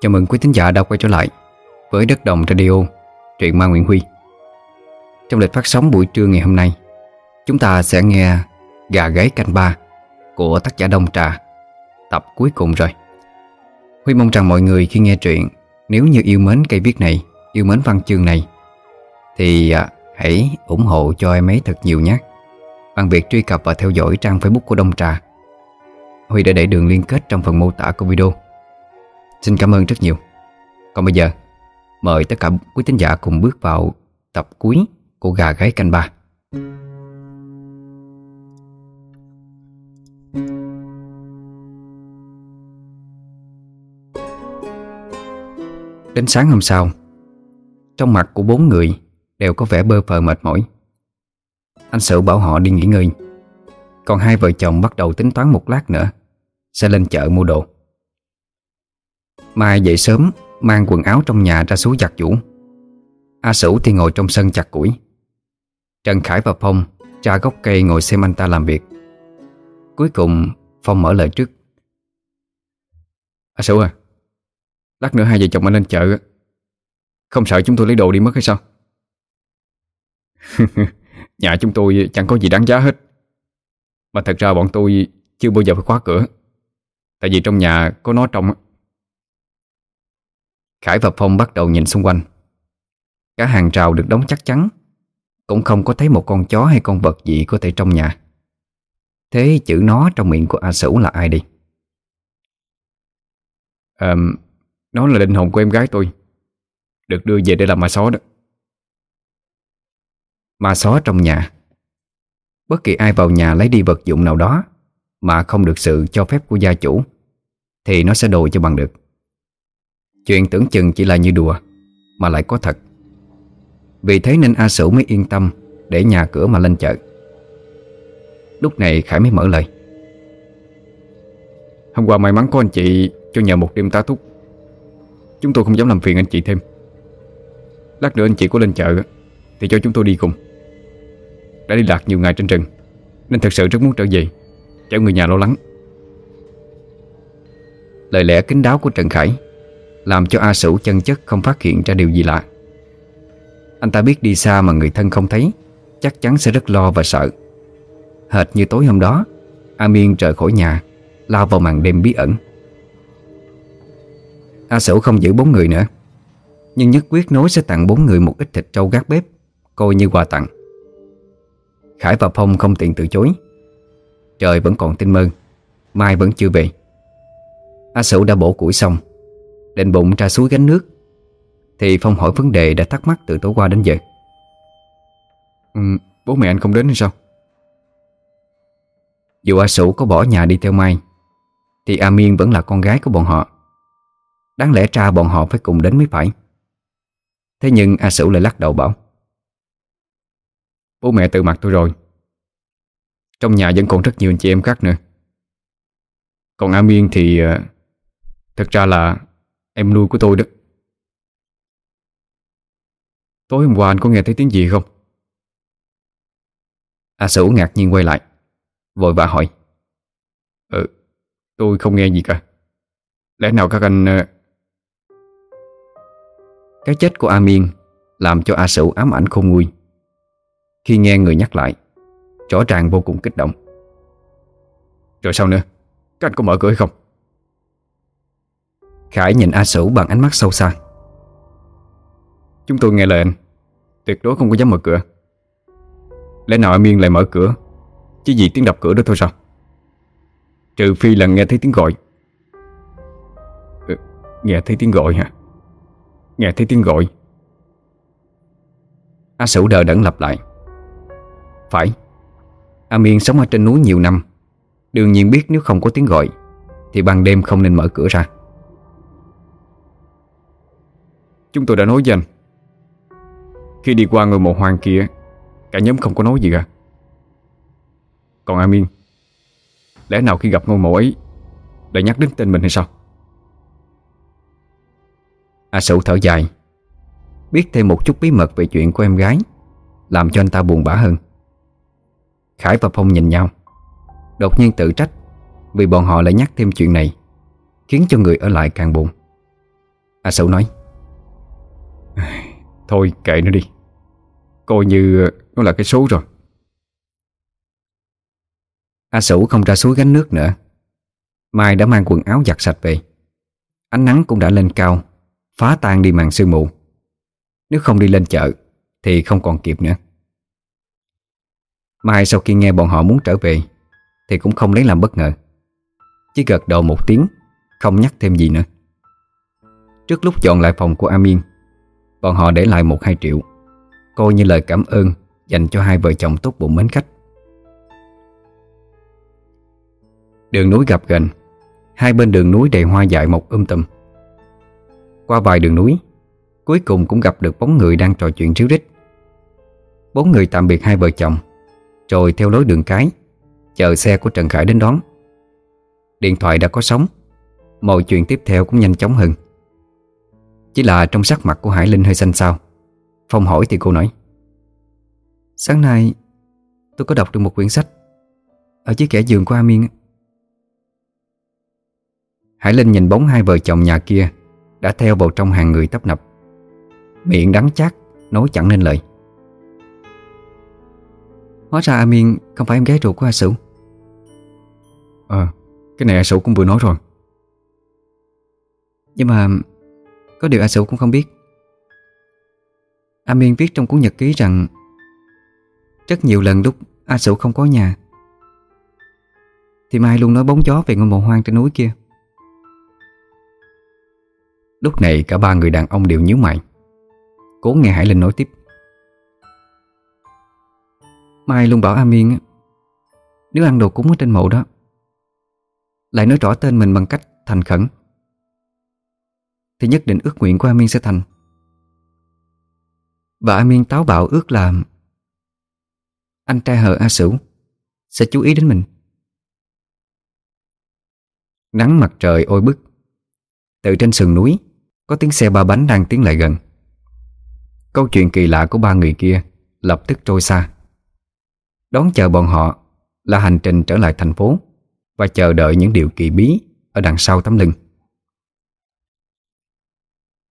Chào mừng quý thính giả đã quay trở lại với Đất Đồng Radio, truyện ma Nguyễn Huy. Trong lịch phát sóng buổi trưa ngày hôm nay, chúng ta sẽ nghe Gà gáy canh ba của tác giả Đông Trà, tập cuối cùng rồi. Huy mong rằng mọi người khi nghe truyện, nếu như yêu mến cây viết này, yêu mến văn chương này, thì à, hãy ủng hộ cho em ấy thật nhiều nhé. Bằng việc truy cập và theo dõi trang Facebook của Đông Trà. Huy đã để đường liên kết trong phần mô tả của video. Xin cảm ơn rất nhiều. Còn bây giờ, Mời tất cả quý tín giả cùng bước vào tập cuối của Gà Gái Canh Ba. Đến sáng hôm sau, Trong mặt của bốn người Đều có vẻ bơ phờ mệt mỏi. Anh Sử bảo họ đi nghỉ ngơi. Còn hai vợ chồng bắt đầu tính toán một lát nữa, Sẽ lên chợ mua đồ. Mai dậy sớm, Mang quần áo trong nhà ra xuống giặt vũ A Sửu thì ngồi trong sân chặt củi. Trần Khải và Phong Ra gốc cây ngồi xem anh ta làm việc. Cuối cùng, Phong mở lời trước. A Sửu à Lát nữa hai vợ chồng anh lên chợ. Không sợ chúng tôi lấy đồ đi mất hay sao? Nhà chúng tôi chẳng có gì đáng giá hết. Mà thật ra bọn tôi Chưa bao giờ phải khóa cửa. Tại vì trong nhà có nó trong Khải và Phong bắt đầu nhìn xung quanh. Cả hàng rào được đóng chắc chắn. Cũng không có thấy một con chó hay con vật gì có thể trong nhà. Thế chữ nó trong miệng của A Sửu là ai đi? À, nó là linh hồn của em gái tôi. Được đưa về để làm ma só đó. Ma só trong nhà. Bất kỳ ai vào nhà lấy đi vật dụng nào đó Mà không được sự cho phép của gia chủ Thì nó sẽ đồ cho bằng được. Chuyện tưởng chừng chỉ là như đùa, Mà lại có thật. Vì thế nên A Sửu mới yên tâm Để nhà cửa mà lên chợ. Lúc này Khải mới mở lời. Hôm qua may mắn có anh chị Cho nhờ một đêm tá túc. Chúng tôi không dám làm phiền anh chị thêm. Lát nữa anh chị có lên chợ Thì cho chúng tôi đi cùng. Đã đi lạc nhiều ngày trên rừng, Nên thật sự rất muốn trở về, Chở người nhà lo lắng. Lời lẽ kính đáo của Trần Khải làm cho A Sửu chân chất không phát hiện ra điều gì lạ. Anh ta biết đi xa mà người thân không thấy, Chắc chắn sẽ rất lo và sợ. Hệt như tối hôm đó, A Miên rời khỏi nhà, Lao vào màn đêm bí ẩn. A Sửu không giữ bốn người nữa, Nhưng nhất quyết nối sẽ tặng bốn người một ít thịt trâu gác bếp, Coi như quà tặng. Khải và Phong không tiện từ chối. Trời vẫn còn tinh mơ, Mai vẫn chưa về. A Sửu đã bổ củi xong Định bụng ra suối gánh nước. Thì Phong hỏi vấn đề đã thắc mắc từ tối qua đến giờ. Ừ, Bố mẹ anh không đến hay sao? Dù A Sủ có bỏ nhà đi theo Mai Thì A Miên vẫn là con gái của bọn họ. Đáng lẽ ra bọn họ phải cùng đến mới phải. Thế nhưng A Sửu lại lắc đầu bảo Bố mẹ tự mặt tôi rồi. Trong nhà vẫn còn rất nhiều anh chị em khác nữa. Còn A Miên thì ờ, Thật ra là Em nuôi của tôi đó. Tối hôm qua anh có nghe thấy tiếng gì không? A Sửu ngạc nhiên quay lại Vội vã hỏi. Ừ, tôi không nghe gì cả. Lẽ nào các anh... Ờ, Cái chết của A Miên Làm cho A Sửu ám ảnh không nguôi. Khi nghe người nhắc lại Rõ ràng vô cùng kích động. Rồi sao nữa? Các anh có mở cửa hay không? Khải nhìn A Sửu bằng ánh mắt sâu xa. Chúng tôi nghe lời anh Tuyệt đối không có dám mở cửa. Lẽ nào A Miên lại mở cửa? Chỉ vì tiếng đập cửa đó thôi sao? Trừ phi là nghe thấy tiếng gọi. Ừ, Nghe thấy tiếng gọi hả? Nghe thấy tiếng gọi. A Sửu đờ đẫn lặp lại. Phải. A Miên sống ở trên núi nhiều năm. Đương nhiên biết nếu không có tiếng gọi Thì ban đêm không nên mở cửa ra. Chúng tôi đã nói với anh. Khi đi qua ngôi mộ hoang kia, Cả nhóm không có nói gì cả. Còn Amin, Lẽ nào khi gặp ngôi mộ ấy Lại nhắc đến tên mình hay sao? A Sửu thở dài, Biết thêm một chút bí mật về chuyện của em gái, Làm cho anh ta buồn bã hơn. Khải và Phong nhìn nhau, Đột nhiên tự trách Vì bọn họ lại nhắc thêm chuyện này, Khiến cho người ở lại càng buồn. A Sửu nói Thôi kệ nó đi. Coi như nó là cái số rồi. A Sửu không ra suối gánh nước nữa. Mai đã mang quần áo giặt sạch về. Ánh nắng cũng đã lên cao, Phá tan đi màn sương mù. Nếu không đi lên chợ Thì không còn kịp nữa. Mai sau khi nghe bọn họ muốn trở về Thì cũng không lấy làm bất ngờ. Chỉ gật đầu một tiếng, Không nhắc thêm gì nữa. Trước lúc dọn lại phòng của Amin Bọn họ để lại một hai triệu. Coi như lời cảm ơn, Dành cho hai vợ chồng tốt bụng mến khách. Đường núi gặp gần. Hai bên đường núi đầy hoa dại mọc um tùm. Qua vài đường núi, Cuối cùng cũng gặp được bóng người đang trò chuyện ríu rít. Bốn người tạm biệt hai vợ chồng, Rồi theo lối đường cái, Chờ xe của Trần Khải đến đón. Điện thoại đã có sóng, Mọi chuyện tiếp theo cũng nhanh chóng hơn. Chỉ là trong sắc mặt của Hải Linh hơi xanh xao. Phong hỏi thì cô nói, Sáng nay tôi có đọc được một quyển sách Ở chiếc kẻ giường của A Miên Hải Linh nhìn bóng hai vợ chồng nhà kia Đã theo vào trong hàng người tấp nập. Miệng đắng chát, Nói chẳng nên lời. Hóa ra A Miên không phải em gái ruột của A Sửu. Ờ Cái này A Sửu cũng vừa nói rồi. Nhưng mà có điều A Sửu cũng không biết. A Miên viết trong cuốn nhật ký rằng, Rất nhiều lần lúc A Sửu không có nhà, Thì Mai luôn nói bóng gió về ngôi mộ hoang trên núi kia. Lúc này cả ba người đàn ông đều nhíu mày, Cố nghe Hải Linh nói tiếp. Mai luôn bảo A Miên Nếu ăn đồ cúng ở trên mộ đó, Lại nói rõ tên mình bằng cách thành khẩn. Thì nhất định ước nguyện của A Miên sẽ thành. Và A Miên táo bạo ước làm Anh trai hờ A Sửu Sẽ chú ý đến mình. Nắng mặt trời ôi bức, Từ trên sườn núi Có tiếng xe ba bánh đang tiến lại gần. Câu chuyện kỳ lạ của ba người kia Lập tức trôi xa. Đón chờ bọn họ Là hành trình trở lại thành phố Và chờ đợi những điều kỳ bí Ở đằng sau tấm lưng.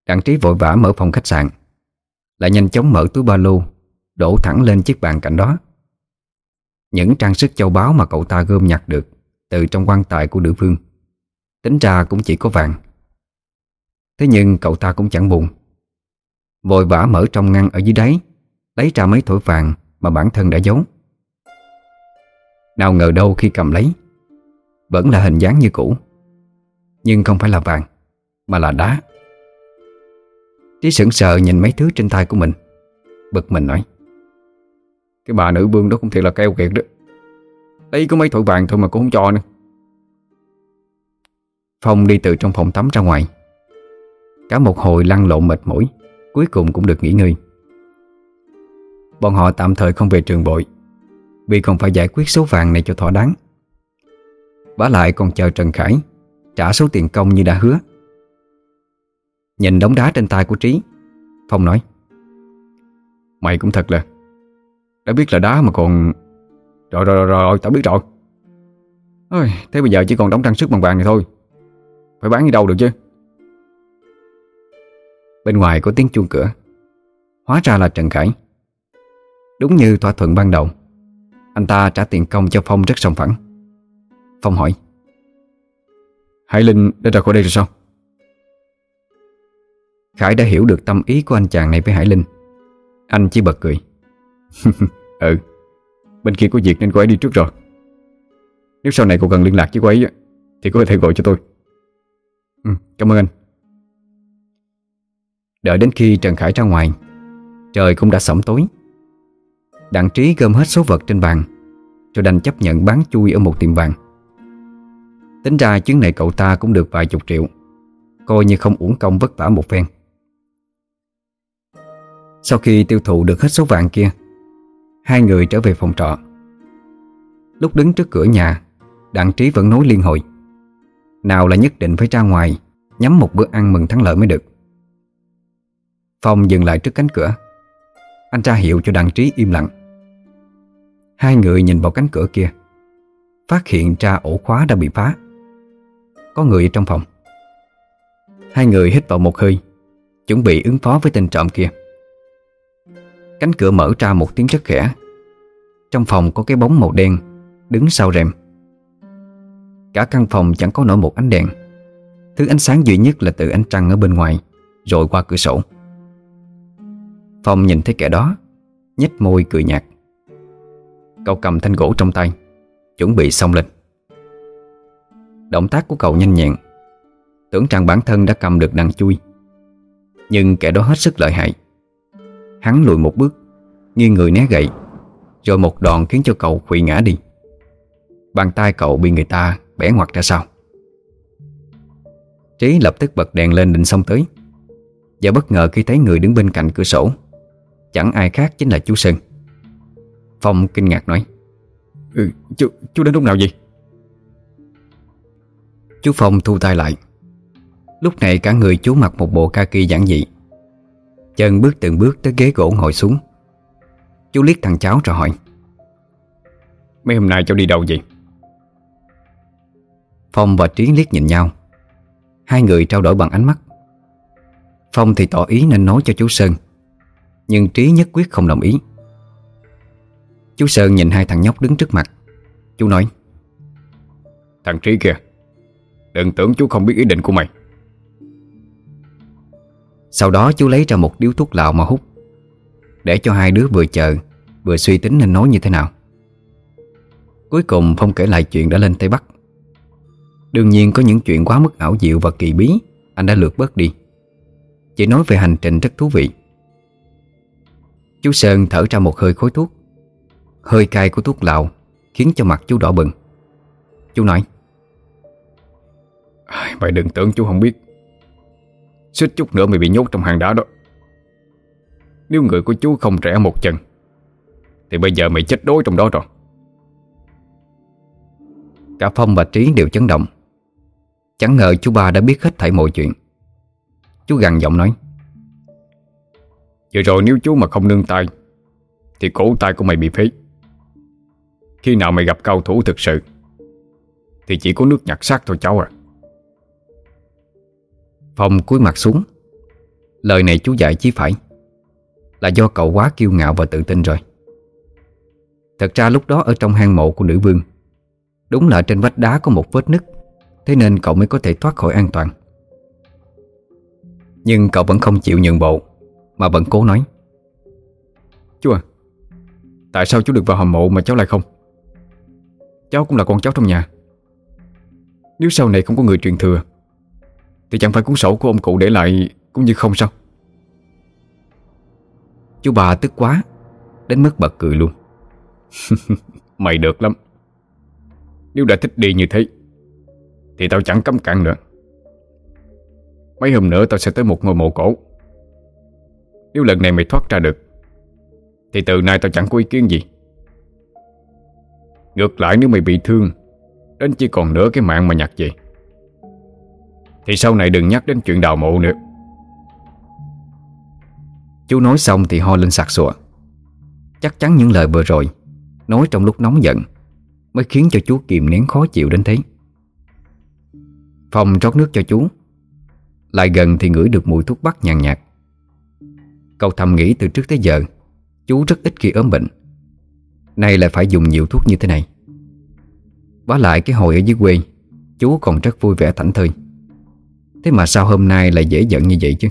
Đặng trí vội vã mở phòng khách sạn. Lại nhanh chóng mở túi ba lô, Đổ thẳng lên chiếc bàn cạnh đó. Những trang sức châu báu mà cậu ta gom nhặt được Từ trong quan tài của nữ vương, Tính ra cũng chỉ có vàng. Thế nhưng cậu ta cũng chẳng buồn. Vội vã mở trong ngăn ở dưới đáy, Lấy ra mấy thổi vàng Mà bản thân đã giấu. Nào ngờ đâu khi cầm lấy, Vẫn là hình dáng như cũ. Nhưng không phải là vàng, Mà là đá. Trí sững sờ nhìn mấy thứ trên tay của mình. Bực mình nói, Cái bà nữ vương đó cũng thiệt là keo kiệt đó. Lấy có mấy thổi vàng thôi mà cũng không cho nữa. Phong đi từ trong phòng tắm ra ngoài. Cả một hồi lăn lộn mệt mỏi, Cuối cùng cũng được nghỉ ngơi. Bọn họ tạm thời không về trường bội Vì còn phải giải quyết số vàng này cho thỏa đáng. Bá lại còn chờ Trần Khải Trả số tiền công như đã hứa. Nhìn đống đá trên tay của Trí. Phong nói Mày cũng thật là Đã biết là đá mà còn Rồi rồi rồi, rồi tao biết rồi. Ôi, Thế bây giờ chỉ còn đóng trang sức bằng vàng này thôi. Phải bán đi đâu được chứ? Bên ngoài có tiếng chuông cửa. Hóa ra là Trần Khải. Đúng như thỏa thuận ban đầu Anh ta trả tiền công cho Phong rất sòng phẳng. Phong hỏi Hải Linh đã ra khỏi đây rồi sao? Khải đã hiểu được tâm ý của anh chàng này với Hải Linh. Anh chỉ bật cười. cười Ừ Bên kia có việc nên cô ấy đi trước rồi. Nếu sau này cô cần liên lạc với cô ấy Thì có thể gọi cho tôi. Ừ, cảm ơn anh. Đợi đến khi Trần Khải ra ngoài Trời cũng đã sẩm tối. Đặng trí gom hết số vật trên bàn Rồi đành chấp nhận bán chui ở một tiệm vàng. Tính ra chuyến này cậu ta cũng được vài chục triệu Coi như không uổng công vất vả một phen. Sau khi tiêu thụ được hết số vàng kia, Hai người trở về phòng trọ. Lúc đứng trước cửa nhà, Đặng trí vẫn nói liên hồi. Nào là nhất định phải ra ngoài, Nhắm một bữa ăn mừng thắng lợi mới được. Phong dừng lại trước cánh cửa. Anh ra hiệu cho đặng trí im lặng. Hai người nhìn vào cánh cửa kia, Phát hiện ra ổ khóa đã bị phá. Có người ở trong phòng. Hai người hít vào một hơi, Chuẩn bị ứng phó với tên trộm kia. Cánh cửa mở ra một tiếng rất khẽ. Trong phòng có cái bóng màu đen, Đứng sau rèm. Cả căn phòng chẳng có nổi một ánh đèn. Thứ ánh sáng duy nhất là từ ánh trăng ở bên ngoài, Rồi qua cửa sổ. Phong nhìn thấy kẻ đó, nhếch môi cười nhạt. Cậu cầm thanh gỗ trong tay, Chuẩn bị xông lên Động tác của cậu nhanh nhẹn. Tưởng rằng bản thân đã cầm được đằng chui. Nhưng kẻ đó hết sức lợi hại. Hắn lùi một bước Nghiêng người né gậy Rồi một đòn khiến cho cậu quỵ ngã đi. Bàn tay cậu bị người ta bẻ ngoặt ra sau. Trí lập tức bật đèn lên định xông tới. Và bất ngờ khi thấy người đứng bên cạnh cửa sổ Chẳng ai khác chính là chú Sơn. Phong kinh ngạc nói ừ, chú, chú đến lúc nào vậy? Chú Phong thu tay lại. Lúc này cả người chú mặc một bộ kaki giản dị Chân bước từng bước tới ghế gỗ ngồi xuống. Chú liếc thằng cháu rồi hỏi. Mấy hôm nay cháu đi đâu vậy? Phong và Trí liếc nhìn nhau. Hai người trao đổi bằng ánh mắt. Phong thì tỏ ý nên nói cho chú Sơn. Nhưng Trí nhất quyết không đồng ý. Chú Sơn nhìn hai thằng nhóc đứng trước mặt. Chú nói. Thằng Trí kìa Đừng tưởng chú không biết ý định của mày sau đó chú lấy ra một điếu thuốc lào mà hút. Để cho hai đứa vừa chờ, Vừa suy tính nên nói như thế nào. Cuối cùng Phong kể lại chuyện đã lên Tây Bắc. Đương nhiên có những chuyện quá mức ảo diệu và kỳ bí, Anh đã lược bớt đi. Chỉ nói về hành trình rất thú vị. Chú Sơn thở ra một hơi khối thuốc. Hơi cay của thuốc lào Khiến cho mặt chú đỏ bừng. Chú nói Mày đừng tưởng chú không biết. Xích chút nữa mày bị nhốt trong hang đá đó. Nếu người của chú không trẻ một chân Thì bây giờ mày chết đói trong đó rồi. Cả Phong và Trí đều chấn động. Chẳng ngờ chú ba đã biết hết thảy mọi chuyện. Chú gằn giọng nói Vừa rồi nếu chú mà không nương tay Thì cổ tay của mày bị phế. Khi nào mày gặp cao thủ thực sự Thì chỉ có nước nhặt xác thôi cháu à Phong cúi mặt xuống. Lời này chú dạy chí phải. Là do cậu quá kiêu ngạo và tự tin rồi. Thật ra lúc đó ở trong hang mộ của nữ vương, Đúng là trên vách đá có một vết nứt, Thế nên cậu mới có thể thoát khỏi an toàn. Nhưng cậu vẫn không chịu nhượng bộ, Mà vẫn cố nói. Chú à Tại sao chú được vào hầm mộ mà cháu lại không? Cháu cũng là con cháu trong nhà. Nếu sau này không có người truyền thừa thì chẳng phải cuốn sổ của ông cụ để lại Cũng như không sao? Chú bà tức quá, Đến mức bật cười luôn. Mày được lắm. Nếu đã thích đi như thế, Thì tao chẳng cấm cản nữa. Mấy hôm nữa tao sẽ tới một ngôi mộ cổ. Nếu lần này mày thoát ra được, Thì từ nay tao chẳng có ý kiến gì. Ngược lại, nếu mày bị thương, Đến chỉ còn nửa cái mạng mà nhặt về thì sau này đừng nhắc đến chuyện đào mộ nữa. Chú nói xong thì ho lên sặc sụa. Chắc chắn những lời vừa rồi, Nói trong lúc nóng giận, Mới khiến cho chú kìm nén khó chịu đến thế. Phòng rót nước cho chú. Lại gần thì ngửi được mùi thuốc bắc nhàn nhạt. Cậu thầm nghĩ từ trước tới giờ, Chú rất ít khi ốm bệnh. Nay lại phải dùng nhiều thuốc như thế này. Vả lại cái hồi ở dưới quê, Chú còn rất vui vẻ thảnh thơi. Thế mà sao hôm nay lại dễ giận như vậy chứ?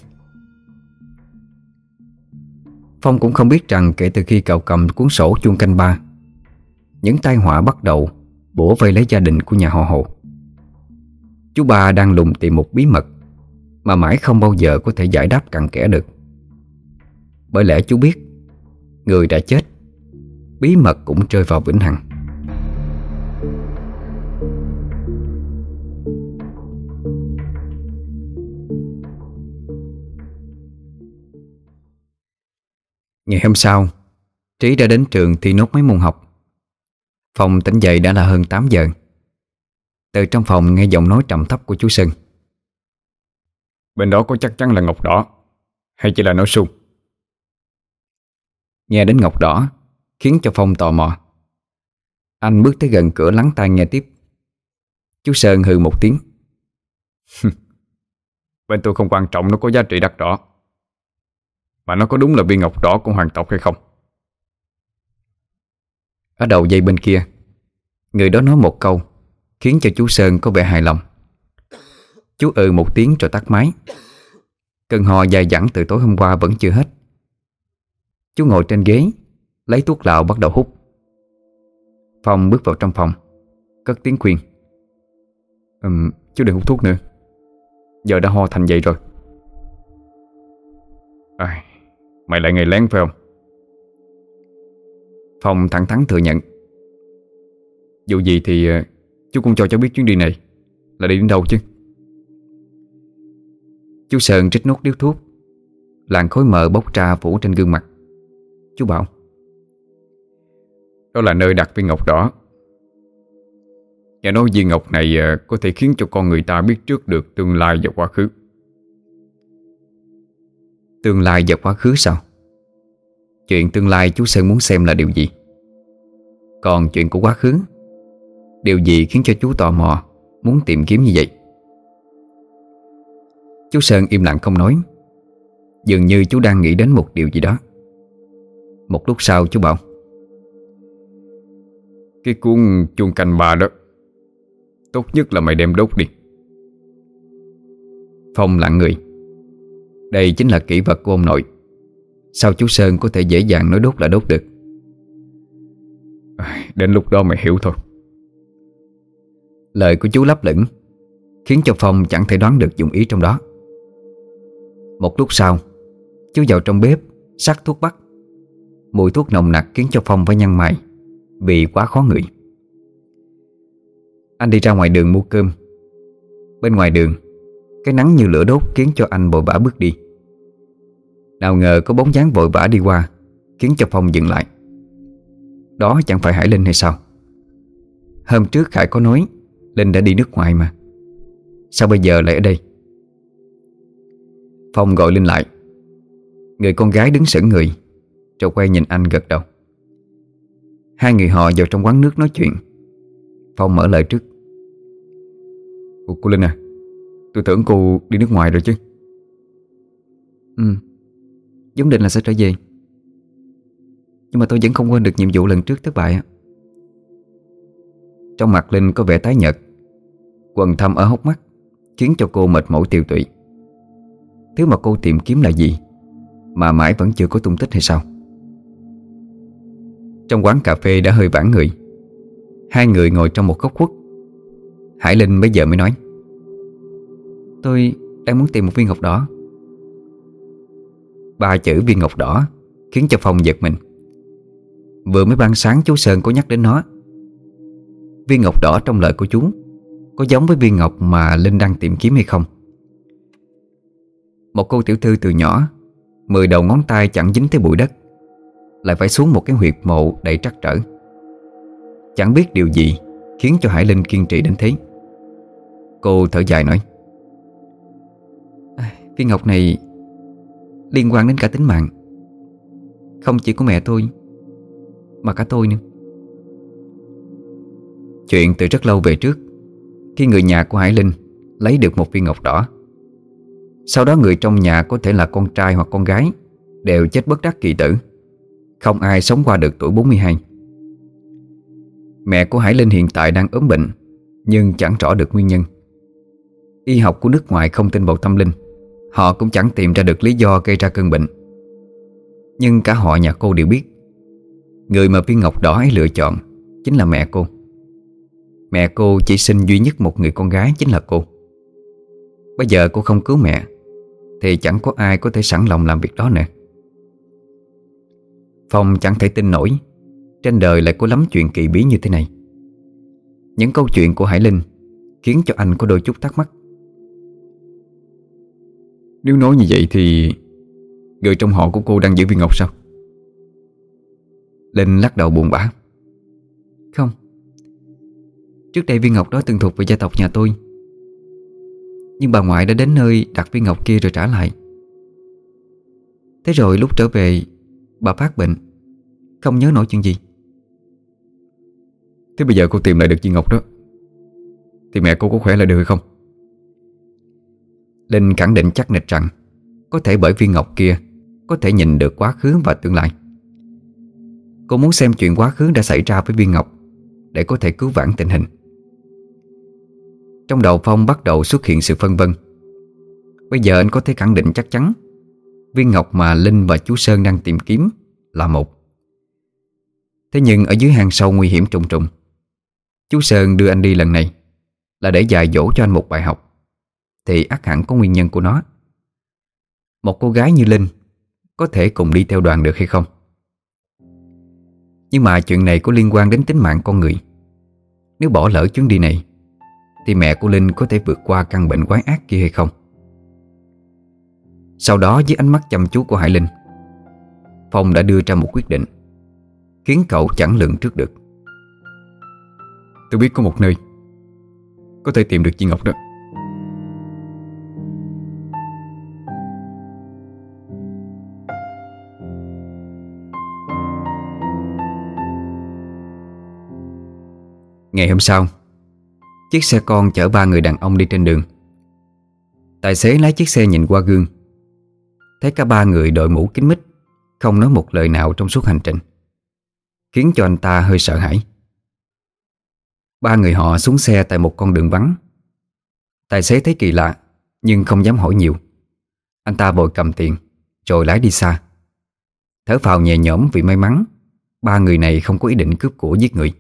Phong cũng không biết rằng kể từ khi cậu cầm cuốn sổ chuông canh ba, Những tai họa bắt đầu bổ vây lấy gia đình của nhà họ Hồ. Chú ba đang lùng tìm một bí mật Mà mãi không bao giờ có thể giải đáp cặn kẽ được. Bởi lẽ chú biết, Người đã chết, Bí mật cũng rơi vào vĩnh hằng. Ngày hôm sau Trí đã đến trường thi nốt mấy môn học. Phòng tỉnh dậy đã là hơn 8 giờ. Từ trong phòng nghe giọng nói trầm thấp của chú Sơn. Bên đó có chắc chắn là ngọc đỏ Hay chỉ là nói sung Nghe đến ngọc đỏ Khiến cho Phong tò mò. Anh bước tới gần cửa lắng tai nghe tiếp. Chú Sơn hừ một tiếng. Bên tôi không quan trọng nó có giá trị đắt đỏ mà nó có đúng là viên ngọc đỏ của hoàng tộc hay không? Ở đầu dây bên kia Người đó nói một câu Khiến cho chú Sơn có vẻ hài lòng. Chú ừ một tiếng rồi tắt máy. Cơn ho dài dẳng từ tối hôm qua vẫn chưa hết. Chú ngồi trên ghế Lấy thuốc lạo bắt đầu hút. Phong bước vào trong phòng Cất tiếng khuyên. Um, Chú đừng hút thuốc nữa. Giờ đã ho thành vậy rồi. À, Mày lại ngày lén phải không? Phong thẳng thắn thừa nhận. Dù gì thì ờ, Chú cũng cho cháu biết chuyến đi này Là đi đến đâu chứ? Chú Sơn trích nốt điếu thuốc. Làn khối mờ bốc ra phủ trên gương mặt. Chú bảo, Đó là nơi đặt viên ngọc đỏ. Nghe nói viên ngọc này ờ, Có thể khiến cho con người ta biết trước được Tương lai và quá khứ. Tương lai và quá khứ sao? Chuyện tương lai chú Sơn muốn xem là điều gì? Còn chuyện của quá khứ, Điều gì khiến cho chú tò mò, Muốn tìm kiếm như vậy? Chú Sơn im lặng không nói. Dường như chú đang nghĩ đến một điều gì đó. Một lúc sau chú bảo, Cái cuốn chuông canh bà đó, Tốt nhất là mày đem đốt đi. Phong lặng người. Đây chính là kỹ vật của ông nội. Sao chú Sơn có thể dễ dàng nói đốt là đốt được? Đến lúc đó mày hiểu thôi. Lời của chú lấp lửng Khiến cho Phong chẳng thể đoán được dụng ý trong đó. Một lúc sau Chú vào trong bếp Sắc thuốc bắc. Mùi thuốc nồng nặc khiến cho Phong phải nhăn mày Vì quá khó ngửi. Anh đi ra ngoài đường mua cơm. Bên ngoài đường Cái nắng như lửa đốt khiến cho anh vội vã bước đi nào ngờ có bóng dáng vội vã đi qua Khiến cho Phong dừng lại. Đó chẳng phải Hải Linh hay sao? Hôm trước Khải có nói Linh đã đi nước ngoài mà. Sao bây giờ lại ở đây? Phong gọi Linh lại. Người con gái đứng sững người Rồi quay nhìn anh gật đầu. Hai người họ vào trong quán nước nói chuyện. Phong mở lời trước. Cô, cô Linh à Tôi tưởng cô đi nước ngoài rồi chứ. Ừ. Giống định là sẽ trở về. Nhưng mà tôi vẫn không quên được nhiệm vụ lần trước thất bại Trong mặt Linh có vẻ tái nhợt. Quần thâm ở hốc mắt, Khiến cho cô mệt mỏi tiêu tụy. Thứ mà cô tìm kiếm là gì? Mà mãi vẫn chưa có tung tích hay sao? Trong quán cà phê đã hơi vãn người. Hai người ngồi trong một góc khuất. Hải Linh bây giờ mới nói, Tôi đang muốn tìm một viên ngọc đỏ. Ba chữ viên ngọc đỏ Khiến cho Phong giật mình. Vừa mới ban sáng chú Sơn có nhắc đến nó. Viên ngọc đỏ trong lời của chú Có giống với viên ngọc mà Linh đang tìm kiếm hay không? Một cô tiểu thư từ nhỏ Mười đầu ngón tay chẳng dính tới bụi đất Lại phải xuống một cái huyệt mộ đầy trắc trở. Chẳng biết điều gì Khiến cho Hải Linh kiên trì đến thế. Cô thở dài nói à, Viên ngọc này Liên quan đến cả tính mạng. Không chỉ của mẹ tôi, Mà cả tôi nữa. Chuyện từ rất lâu về trước, Khi người nhà của Hải Linh Lấy được một viên ngọc đỏ, Sau đó người trong nhà có thể là con trai hoặc con gái Đều chết bất đắc kỳ tử. Không ai sống qua được tuổi 42 Mẹ của Hải Linh hiện tại đang ốm bệnh, Nhưng chẳng rõ được nguyên nhân. Y học của nước ngoài không tin vào tâm linh. Họ cũng chẳng tìm ra được lý do gây ra cơn bệnh. Nhưng cả họ nhà cô đều biết, Người mà viên ngọc đỏ ấy lựa chọn Chính là mẹ cô. Mẹ cô chỉ sinh duy nhất một người con gái Chính là cô. Bây giờ cô không cứu mẹ, Thì chẳng có ai có thể sẵn lòng làm việc đó nữa Phong chẳng thể tin nổi, Trên đời lại có lắm chuyện kỳ bí như thế này. Những câu chuyện của Hải Linh Khiến cho anh có đôi chút thắc mắc. Nếu nói như vậy thì Người trong họ của cô đang giữ viên ngọc sao? Linh lắc đầu buồn bã. Không. Trước đây viên ngọc đó từng thuộc về gia tộc nhà tôi. Nhưng bà ngoại đã đến nơi đặt viên ngọc kia rồi trả lại. Thế rồi lúc trở về, Bà phát bệnh. Không nhớ nổi chuyện gì. Thế bây giờ cô tìm lại được viên ngọc đó. Thì mẹ cô có khỏe lại được hay không? Linh khẳng định chắc nịch rằng, Có thể bởi viên ngọc kia, Có thể nhìn được quá khứ và tương lai. Cô muốn xem chuyện quá khứ đã xảy ra với Viên Ngọc Để có thể cứu vãn tình hình. Trong đầu Phong bắt đầu xuất hiện sự phân vân. Bây giờ anh có thể khẳng định chắc chắn, Viên Ngọc mà Linh và chú Sơn đang tìm kiếm là một. Thế nhưng ở dưới hang sâu nguy hiểm trùng trùng, Chú Sơn đưa anh đi lần này Là để dạy dỗ cho anh một bài học. Thì ắt hẳn có nguyên nhân của nó. Một cô gái như Linh Có thể cùng đi theo đoàn được hay không? Nhưng mà chuyện này có liên quan đến tính mạng con người. Nếu bỏ lỡ chuyến đi này, Thì mẹ của Linh có thể vượt qua căn bệnh quái ác kia hay không? Sau đó, dưới ánh mắt chăm chú của Hải Linh, Phong đã đưa ra một quyết định, Khiến cậu chẳng lượng trước được. Tôi biết có một nơi Có thể tìm được chị Ngọc đó. Ngày hôm sau, Chiếc xe con chở ba người đàn ông đi trên đường. Tài xế lái chiếc xe nhìn qua gương, Thấy cả ba người đội mũ kính mít, Không nói một lời nào trong suốt hành trình, Khiến cho anh ta hơi sợ hãi. Ba người họ xuống xe tại một con đường vắng. Tài xế thấy kỳ lạ, Nhưng không dám hỏi nhiều. Anh ta vội cầm tiền, Rồi lái đi xa. Thở phào nhẹ nhõm vì may mắn, Ba người này không có ý định cướp của giết người.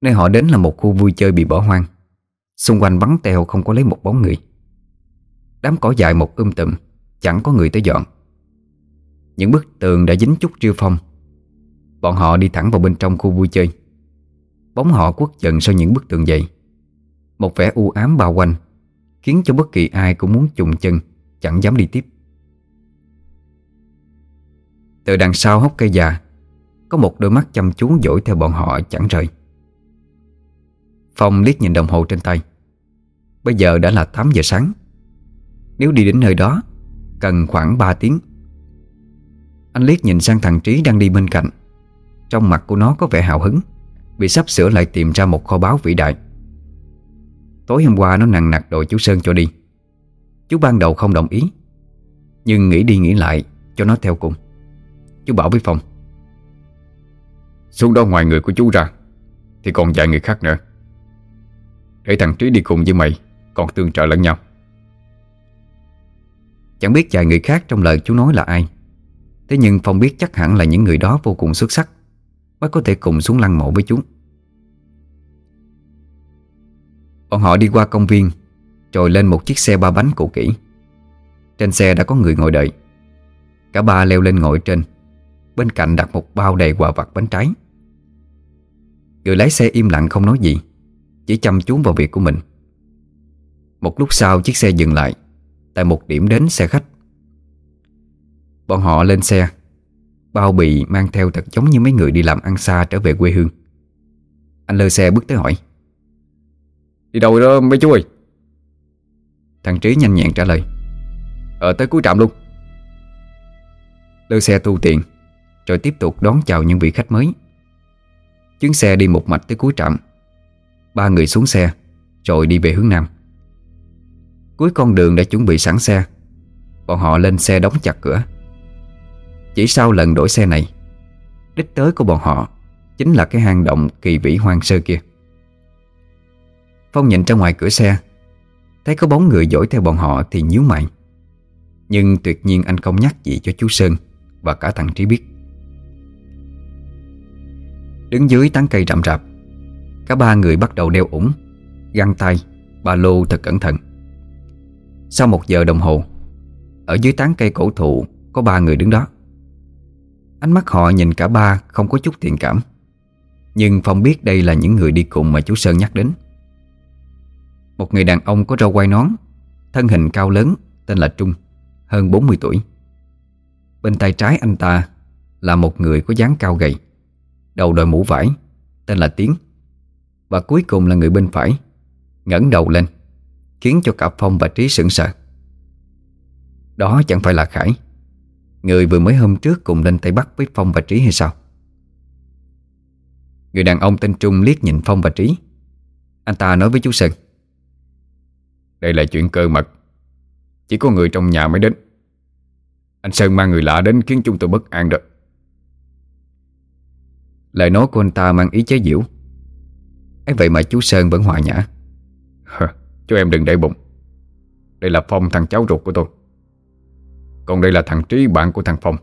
Nơi họ đến là một khu vui chơi bị bỏ hoang. Xung quanh vắng teo không có lấy một bóng người. Đám cỏ dài một um tùm, Chẳng có người tới dọn. Những bức tường đã dính chút rêu phong. Bọn họ đi thẳng vào bên trong khu vui chơi. Bóng họ quất dần sau những bức tường dày. Một vẻ u ám bao quanh, Khiến cho bất kỳ ai cũng muốn trùng chân, Chẳng dám đi tiếp. Từ đằng sau hốc cây già, Có một đôi mắt chăm chú dõi theo bọn họ chẳng rời. Phong liếc nhìn đồng hồ trên tay. Bây giờ đã là 8 giờ sáng. Nếu đi đến nơi đó, Cần khoảng 3 tiếng. Anh liếc nhìn sang thằng Trí đang đi bên cạnh. Trong mặt của nó có vẻ hào hứng, Vì sắp sửa lại tìm ra một kho báu vĩ đại. Tối hôm qua nó nặng nặc đội chú Sơn cho đi. Chú ban đầu không đồng ý, Nhưng nghĩ đi nghĩ lại, Cho nó theo cùng. Chú bảo với Phong. Xuống đó ngoài người của chú ra, Thì còn vài người khác nữa. Để thằng Trí đi cùng với mày, Còn tương trợ lẫn nhau. Chẳng biết vài người khác trong lời chú nói là ai. Thế nhưng Phong biết chắc hẳn là những người đó vô cùng xuất sắc, Mới có thể cùng xuống lăng mộ với chú Bọn họ đi qua công viên Rồi lên một chiếc xe ba bánh cũ kỹ. Trên xe đã có người ngồi đợi. Cả ba leo lên ngồi trên, Bên cạnh đặt một bao đầy quà vặt bánh trái. Người lái xe im lặng không nói gì. Chỉ chăm chú vào việc của mình. Một lúc sau chiếc xe dừng lại Tại một điểm đến xe khách. Bọn họ lên xe Bao bì mang theo thật giống như mấy người đi làm ăn xa trở về quê hương. Anh lơ xe bước tới hỏi Đi đâu đó mấy chú ơi? Thằng Trí nhanh nhẹn trả lời Ở tới cuối trạm luôn. Lơ xe tu tiền Rồi tiếp tục đón chào những vị khách mới. Chuyến xe đi một mạch tới cuối trạm Ba người xuống xe, Rồi đi về hướng Nam. Cuối con đường đã chuẩn bị sẵn xe, Bọn họ lên xe đóng chặt cửa. Chỉ sau lần đổi xe này, Đích tới của bọn họ Chính là cái hang động kỳ vĩ hoang sơ kia. Phong nhìn ra ngoài cửa xe, Thấy có bóng người dõi theo bọn họ thì nhíu mày. Nhưng tuyệt nhiên anh không nhắc gì cho chú Sơn Và cả thằng Trí biết. Đứng dưới tán cây rậm rạp Cả ba người bắt đầu đeo ủng Găng tay, Ba lô thật cẩn thận. Sau một giờ đồng hồ, Ở dưới tán cây cổ thụ, Có ba người đứng đó. Ánh mắt họ nhìn cả ba không có chút thiện cảm. Nhưng Phong biết đây là những người đi cùng mà chú Sơn nhắc đến. Một người đàn ông có râu quai nón, Thân hình cao lớn, Tên là Trung, Hơn 40 tuổi. Bên tay trái anh ta Là một người có dáng cao gầy, Đầu đội mũ vải, Tên là Tiến. Và cuối cùng là người bên phải, ngẩng đầu lên, Khiến cho cả Phong và Trí sững sờ. Đó chẳng phải là Khải, Người vừa mới hôm trước cùng lên Tây Bắc với Phong và Trí hay sao? Người đàn ông tên Trung liếc nhìn Phong và Trí. Anh ta nói với chú Sơn, Đây là chuyện cơ mật. Chỉ có người trong nhà mới đến. Anh Sơn mang người lạ đến khiến chúng tôi bất an đó. Lời nói của anh ta mang ý chế diễu ấy vậy mà chú Sơn vẫn hòa nhã. Chú em đừng để bụng. Đây là Phong thằng cháu ruột của tôi. Còn đây là thằng Trí bạn của thằng Phong.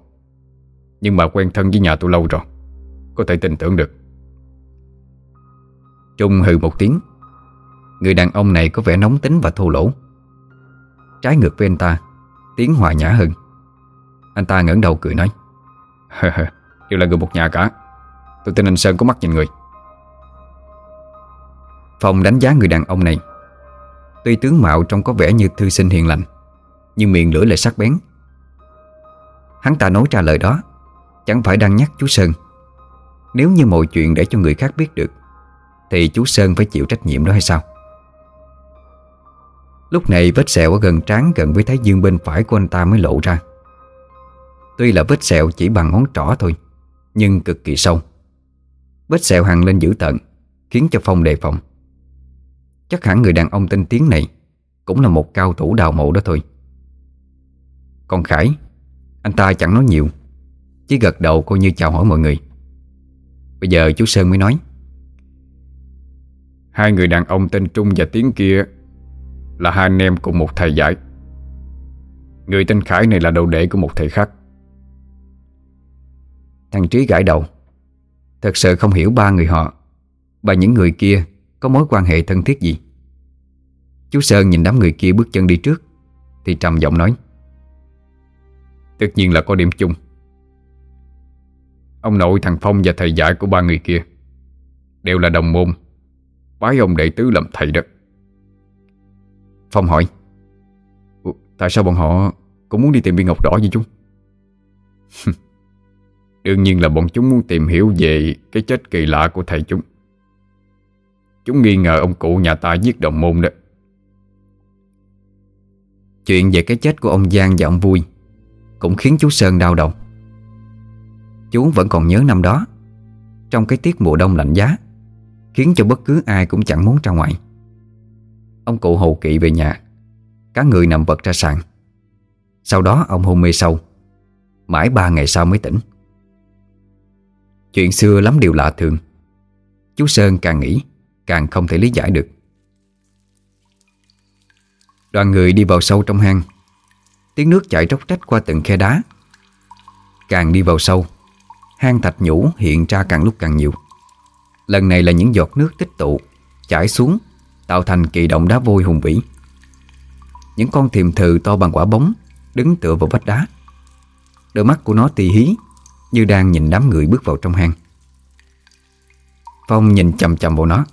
Nhưng mà quen thân với nhà tôi lâu rồi, Có thể tin tưởng được. Trung hừ một tiếng. Người đàn ông này có vẻ nóng tính và thô lỗ. Trái ngược với anh ta, Tiếng hòa nhã hơn. Anh ta ngẩng đầu cười nói. Đều là người một nhà cả. Tôi tin anh Sơn có mắt nhìn người. Phong đánh giá người đàn ông này. Tuy tướng mạo trông có vẻ như thư sinh hiền lành, Nhưng miệng lưỡi lại sắc bén. Hắn ta nói ra lời đó, Chẳng phải đang nhắc chú Sơn. Nếu như mọi chuyện để cho người khác biết được, Thì chú Sơn phải chịu trách nhiệm đó hay sao? Lúc này vết sẹo ở gần trán gần với thái dương bên phải của anh ta mới lộ ra. Tuy là vết sẹo chỉ bằng ngón trỏ thôi, Nhưng cực kỳ sâu. Vết sẹo hằn lên dữ tợn, Khiến cho Phong đề phòng. Chắc hẳn người đàn ông tên Tiến này Cũng là một cao thủ đào mộ đó thôi. Còn Khải Anh ta chẳng nói nhiều Chỉ gật đầu coi như chào hỏi mọi người. Bây giờ chú Sơn mới nói. Hai người đàn ông tên Trung và Tiến kia Là hai anh em cùng một thầy giải Người tên Khải này là đầu đệ của một thầy khác. Thằng Trí gãi đầu. Thật sự không hiểu ba người họ Và những người kia có mối quan hệ thân thiết gì? Chú Sơn nhìn đám người kia bước chân đi trước, Thì trầm giọng nói, Tất nhiên là có điểm chung. Ông nội thằng Phong và thầy giải của ba người kia Đều là đồng môn, Bái ông đệ tứ làm thầy đó." Phong hỏi Tại sao bọn họ cũng muốn đi tìm viên ngọc đỏ như chúng? Đương nhiên là bọn chúng muốn tìm hiểu về Cái chết kỳ lạ của thầy chúng. Chúng nghi ngờ ông cụ nhà ta giết đồng môn đó. Chuyện về cái chết của ông Giang và ông Vui Cũng khiến chú Sơn đau đầu. Chú vẫn còn nhớ năm đó, Trong cái tiết mùa đông lạnh giá, Khiến cho bất cứ ai cũng chẳng muốn ra ngoài. Ông cụ hầu kỵ về nhà Cả người nằm vật ra sàn. Sau đó ông hôn mê sâu, Mãi ba ngày sau mới tỉnh. Chuyện xưa lắm điều lạ thường, Chú Sơn càng nghĩ Càng không thể lý giải được. Đoàn người đi vào sâu trong hang. Tiếng nước chảy róc rách qua từng khe đá. Càng đi vào sâu, Hang thạch nhũ hiện ra càng lúc càng nhiều. Lần này là những giọt nước tích tụ, Chảy xuống, Tạo thành kỳ động đá vôi hùng vĩ. Những con thiềm thừ to bằng quả bóng Đứng tựa vào vách đá. Đôi mắt của nó tì hí, Như đang nhìn đám người bước vào trong hang. Phong nhìn chầm chầm vào nó.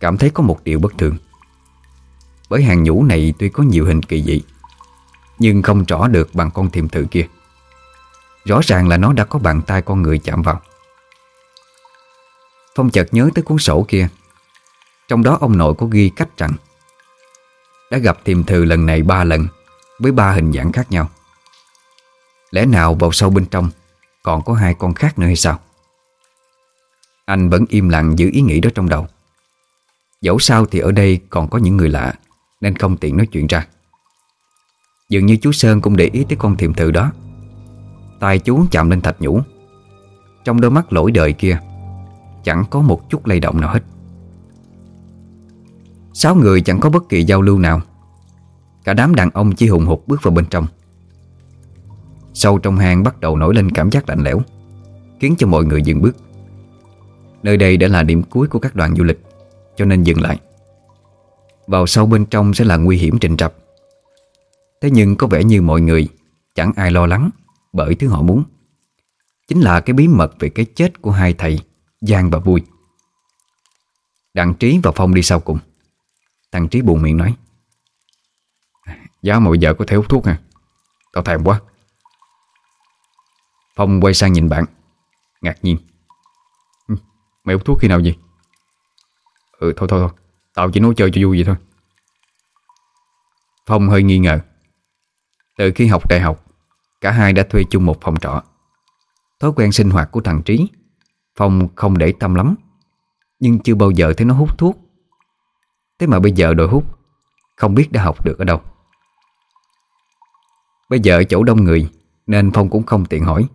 Cảm thấy có một điều bất thường. Bởi hàng nhũ này tuy có nhiều hình kỳ dị, Nhưng không rõ được bằng con thiềm thử kia. Rõ ràng là nó đã có bàn tay con người chạm vào. Phong chợt nhớ tới cuốn sổ kia. Trong đó ông nội có ghi cách rằng, Đã gặp thiềm thử lần này ba lần Với ba hình dạng khác nhau. Lẽ nào vào sâu bên trong Còn có hai con khác nữa hay sao? Anh vẫn im lặng giữ ý nghĩ đó trong đầu. Dẫu sao thì ở đây còn có những người lạ, Nên không tiện nói chuyện ra. Dường như chú Sơn cũng để ý tới con thiềm thử đó. Tay chú chạm lên thạch nhũ. Trong đôi mắt lỗi đời kia, Chẳng có một chút lay động nào hết. Sáu người chẳng có bất kỳ giao lưu nào. Cả đám đàn ông chỉ hùng hục bước vào bên trong. Sâu trong hang bắt đầu nổi lên cảm giác lạnh lẽo, Khiến cho mọi người dừng bước. Nơi đây đã là điểm cuối của các đoàn du lịch. Cho nên dừng lại. Vào sâu bên trong sẽ là nguy hiểm trình trập. Thế nhưng có vẻ như mọi người Chẳng ai lo lắng Bởi thứ họ muốn. Chính là cái bí mật về cái chết của hai thầy, Giang và Vui. Đặng Trí và Phong đi sau cùng. Thằng Trí buồn miệng nói, Giá mà bây giờ có thể hút thuốc ha Tao thèm quá. Phong quay sang nhìn bạn, Ngạc nhiên, Mày hút thuốc khi nào vậy? Ừ thôi thôi thôi. Tao chỉ nói chơi cho vui vậy thôi. Phong hơi nghi ngờ. Từ khi học đại học, Cả hai đã thuê chung một phòng trọ. Thói quen sinh hoạt của thằng Trí, Phong không để tâm lắm, Nhưng chưa bao giờ thấy nó hút thuốc. Thế mà bây giờ đòi hút, Không biết đã học được ở đâu. Bây giờ chỗ đông người, Nên Phong cũng không tiện hỏi.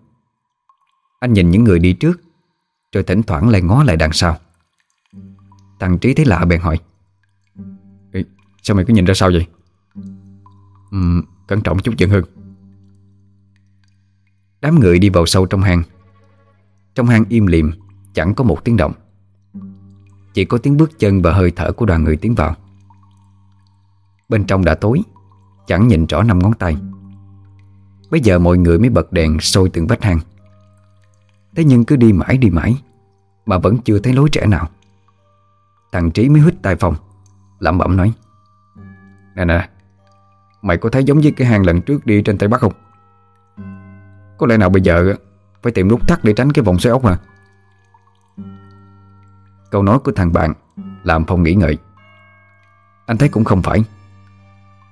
Anh nhìn những người đi trước, Rồi thỉnh thoảng lại ngó lại đằng sau. Thằng Trí thấy lạ bèn hỏi. Ê, Sao mày cứ nhìn ra sao vậy? Uhm, Cẩn trọng chút chừng hơn Đám người đi vào sâu trong hang. Trong hang im lìm Chẳng có một tiếng động. Chỉ có tiếng bước chân và hơi thở của đoàn người tiến vào. Bên trong đã tối Chẳng nhìn rõ năm ngón tay. Bây giờ mọi người mới bật đèn sôi từng vách hang. Thế nhưng cứ đi mãi đi mãi Mà vẫn chưa thấy lối trẻ nào. Thằng Trí mới hít tai phòng lẩm bẩm nói, Nè nè, Mày có thấy giống với cái hang lần trước đi trên Tây Bắc không? Có lẽ nào bây giờ Phải tìm nút thắt để tránh cái vòng xoáy ốc hả Câu nói của thằng bạn Làm Phong nghĩ ngợi. Anh thấy cũng không phải.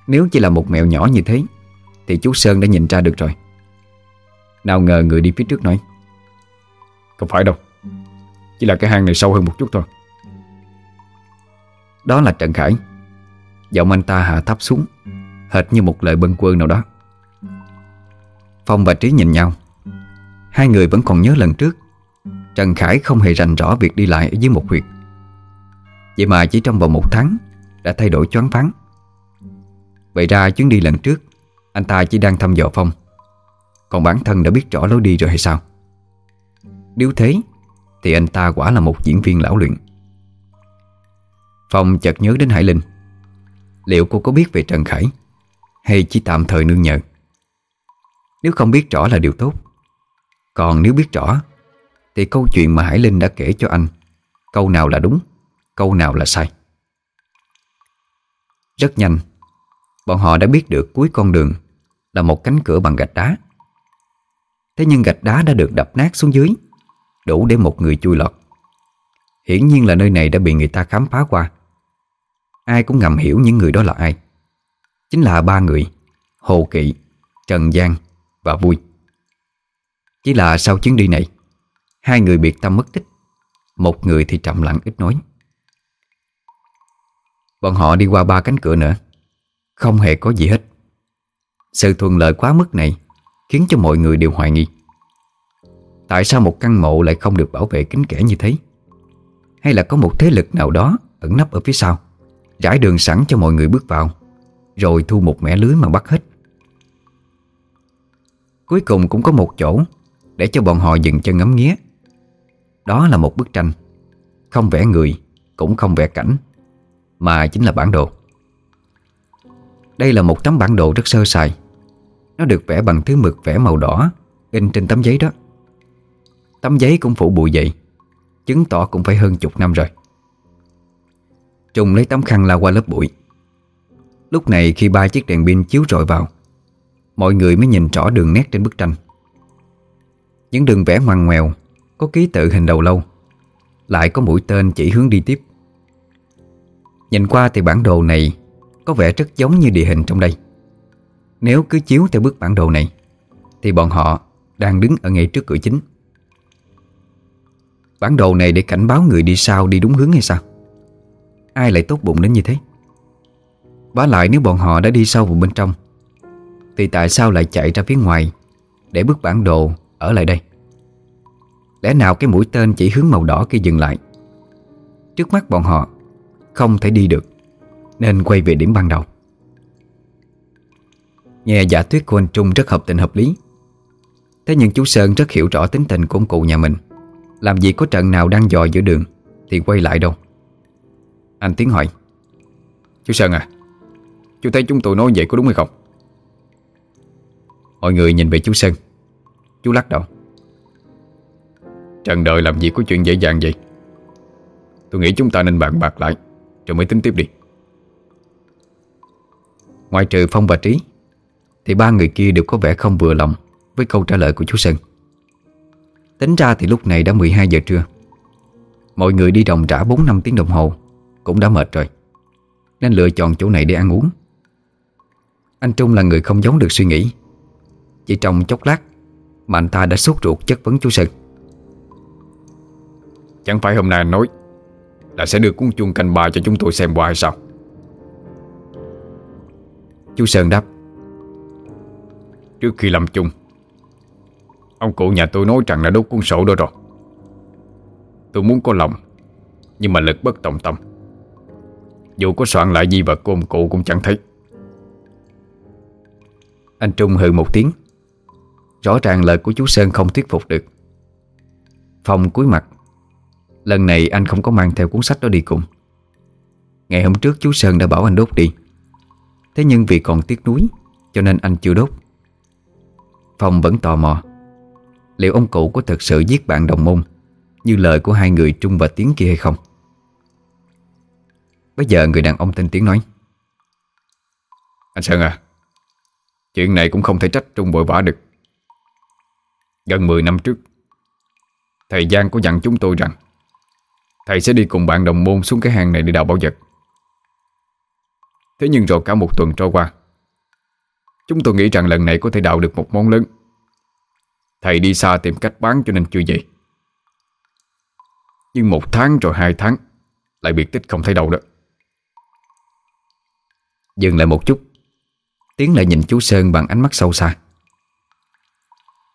Nếu chỉ là một mẹo nhỏ như thế, Thì chú Sơn đã nhìn ra được rồi. Nào ngờ người đi phía trước nói, Không phải đâu, Chỉ là cái hang này sâu hơn một chút thôi. Đó là Trần Khải. Giọng anh ta hạ thấp xuống, Hệt như một lời bâng quơ nào đó. Phong và Trí nhìn nhau. Hai người vẫn còn nhớ lần trước, Trần Khải không hề rành rõ việc đi lại ở dưới một huyệt. Vậy mà chỉ trong vòng một tháng, Đã thay đổi choáng váng. Vậy ra chuyến đi lần trước, Anh ta chỉ đang thăm dò Phong. Còn bản thân đã biết rõ lối đi rồi hay sao? Nếu thế, Thì anh ta quả là một diễn viên lão luyện. Phong chợt nhớ đến Hải Linh. Liệu cô có biết về Trần Khải, Hay chỉ tạm thời nương nhờ? Nếu không biết rõ là điều tốt. Còn nếu biết rõ, Thì câu chuyện mà Hải Linh đã kể cho anh, Câu nào là đúng, Câu nào là sai? Rất nhanh, Bọn họ đã biết được cuối con đường Là một cánh cửa bằng gạch đá. Thế nhưng gạch đá đã được đập nát xuống dưới, Đủ để một người chui lọt. Hiển nhiên là nơi này đã bị người ta khám phá qua. Ai cũng ngầm hiểu những người đó là ai. Chính là ba người Hồ Kỵ, Trần Giang và Vui. Chỉ là sau chuyến đi này Hai người biệt tâm mất tích Một người thì trầm lặng ít nói. Bọn họ đi qua ba cánh cửa nữa Không hề có gì hết. Sự thuận lợi quá mức này Khiến cho mọi người đều hoài nghi. Tại sao một căn mộ lại không được bảo vệ kín kẽ như thế? Hay là có một thế lực nào đó Ẩn nấp ở phía sau? Trải đường sẵn cho mọi người bước vào Rồi thu một mẻ lưới mà bắt hết. Cuối cùng cũng có một chỗ Để cho bọn họ dừng chân ngắm nghía. Đó là một bức tranh. Không vẽ người Cũng không vẽ cảnh Mà chính là bản đồ. Đây là một tấm bản đồ rất sơ sài. Nó được vẽ bằng thứ mực vẽ màu đỏ In trên tấm giấy đó. Tấm giấy cũng phủ bụi vậy, Chứng tỏ cũng phải hơn chục năm rồi. Trùng lấy tấm khăn lao qua lớp bụi. Lúc này khi ba chiếc đèn pin chiếu rọi vào, Mọi người mới nhìn rõ đường nét trên bức tranh. Những đường vẽ ngoằn ngoèo, Có ký tự hình đầu lâu, Lại có mũi tên chỉ hướng đi tiếp. Nhìn qua thì bản đồ này Có vẻ rất giống như địa hình trong đây. Nếu cứ chiếu theo bức bản đồ này, Thì bọn họ đang đứng ở ngay trước cửa chính. Bản đồ này để cảnh báo người đi sau đi đúng hướng hay sao? Ai lại tốt bụng đến như thế? Bá lại nếu bọn họ đã đi sâu vào bên trong, Thì tại sao lại chạy ra phía ngoài Để bức bản đồ ở lại đây? Lẽ nào cái mũi tên chỉ hướng màu đỏ kia dừng lại? Trước mắt bọn họ Không thể đi được, Nên quay về điểm ban đầu. Nghe giả thuyết của anh Trung rất hợp tình hợp lý. Thế nhưng chú Sơn rất hiểu rõ tính tình của ông cụ nhà mình. Làm gì có trận nào đang dò giữa đường Thì quay lại đâu. Anh Tiến hỏi, Chú Sơn à Chú thấy chúng tôi nói vậy có đúng hay không? Mọi người nhìn về chú Sơn. Chú lắc đầu. Trần đời làm gì có chuyện dễ dàng vậy. Tôi nghĩ chúng ta nên bàn bạc lại, Rồi mới tính tiếp đi. Ngoài trừ Phong và Trí, Thì ba người kia đều có vẻ không vừa lòng Với câu trả lời của chú Sơn. Tính ra thì lúc này đã 12 giờ trưa. Mọi người đi đồng trả 4 năm tiếng đồng hồ. Cũng đã mệt rồi. Nên lựa chọn chỗ này để ăn uống. Anh Trung là người không giấu được suy nghĩ. Chỉ trong chốc lát Mà anh ta đã sốt ruột chất vấn chú Sơn. Chẳng phải hôm nay anh nói Là sẽ đưa cuốn chuông canh bà cho chúng tôi xem qua hay sao? Chú Sơn đáp. Trước khi làm chung Ông cụ nhà tôi nói rằng là đốt cuốn sổ đó rồi. Tôi muốn có lòng Nhưng mà lực bất tòng tâm dù có soạn lại di vật của ông cụ cũng chẳng thấy. Anh Trung hừ một tiếng. Rõ ràng lời của chú Sơn không thuyết phục được. Phong cúi mặt, Lần này anh không có mang theo cuốn sách đó đi cùng. Ngày hôm trước chú Sơn đã bảo anh đốt đi. Thế nhưng vì còn tiếc nuối, Cho nên anh chưa đốt. Phong vẫn tò mò. Liệu ông cụ có thật sự giết bạn đồng môn, Như lời của hai người Trung và Tiến kia hay không? Bây giờ người đàn ông tên Tiến nói. Anh Sơn à Chuyện này cũng không thể trách Trung bội vã được. Gần 10 năm trước, Thầy Giang có dặn chúng tôi rằng Thầy sẽ đi cùng bạn đồng môn xuống cái hang này để đào bảo vật. Thế nhưng rồi cả một tuần trôi qua, Chúng tôi nghĩ rằng lần này có thể đào được một món lớn. Thầy đi xa tìm cách bán cho nên chưa vậy Nhưng một tháng rồi hai tháng, Lại biệt tích không thấy đâu đó. Dừng lại một chút. Tiến lại nhìn chú Sơn bằng ánh mắt sâu xa.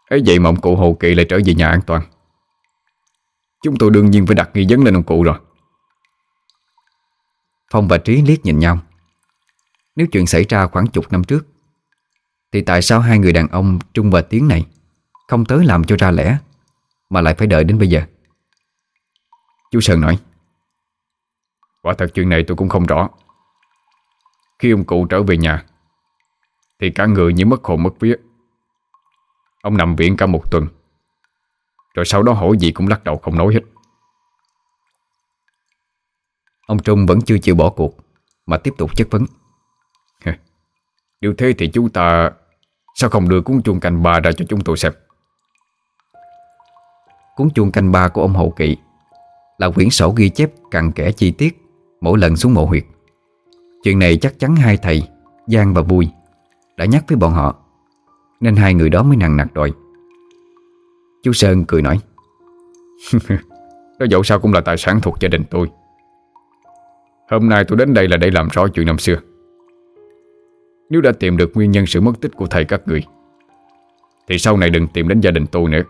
Ấy vậy mà ông cụ Hồ Kỳ lại trở về nhà an toàn. Chúng tôi đương nhiên phải đặt nghi vấn lên ông cụ rồi. Phong và Trí liếc nhìn nhau. Nếu chuyện xảy ra khoảng chục năm trước, Thì tại sao hai người đàn ông Trung và Tiến này Không tới làm cho ra lẽ, Mà lại phải đợi đến bây giờ? Chú Sơn nói. Quả thật chuyện này tôi cũng không rõ. Khi ông cụ trở về nhà, Thì cả người như mất hồn mất vía. Ông nằm viện cả một tuần, Rồi sau đó hỏi gì cũng lắc đầu không nói hết. Ông Trung vẫn chưa chịu bỏ cuộc, Mà tiếp tục chất vấn. Điều thế thì chúng ta Sao không đưa cuốn chuông canh ba ra cho chúng tôi xem? Cuốn chuông canh ba của ông Hậu Kỵ Là quyển sổ ghi chép cặn kẽ chi tiết Mỗi lần xuống mộ huyệt. Chuyện này chắc chắn hai thầy, Giang và Vui, Đã nhắc với bọn họ, Nên hai người đó mới nặng nặc đòi. Chú Sơn cười nói Đó dẫu sao cũng là tài sản thuộc gia đình tôi. Hôm nay tôi đến đây là để làm rõ chuyện năm xưa. Nếu đã tìm được nguyên nhân sự mất tích của thầy các người, Thì sau này đừng tìm đến gia đình tôi nữa.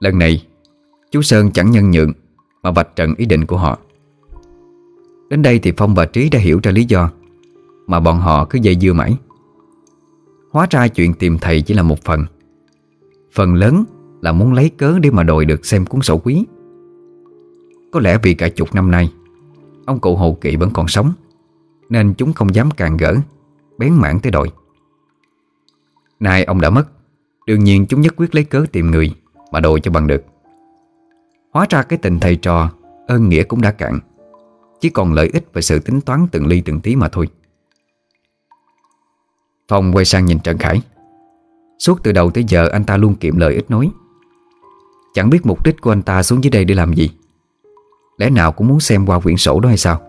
Lần này, Chú Sơn chẳng nhân nhượng Mà vạch trần ý định của họ. Đến đây thì Phong và Trí đã hiểu ra lý do, Mà bọn họ cứ dây dưa mãi. Hóa ra chuyện tìm thầy chỉ là một phần. Phần lớn là muốn lấy cớ để mà đòi được xem cuốn sổ quý. Có lẽ vì cả chục năm nay, Ông cụ Hồ Kỵ vẫn còn sống, Nên chúng không dám càng gỡ, Bén mảng tới đòi. Nay ông đã mất, Đương nhiên chúng nhất quyết lấy cớ tìm người Mà đòi cho bằng được. Hóa ra cái tình thầy trò Ơn nghĩa cũng đã cạn. Chỉ còn lợi ích và sự tính toán từng ly từng tí mà thôi. Phong quay sang nhìn Trần Khải. Suốt từ đầu tới giờ, anh ta luôn kiệm lời ít nói. Chẳng biết mục đích của anh ta xuống dưới đây để làm gì. Lẽ nào cũng muốn xem qua quyển sổ đó hay sao?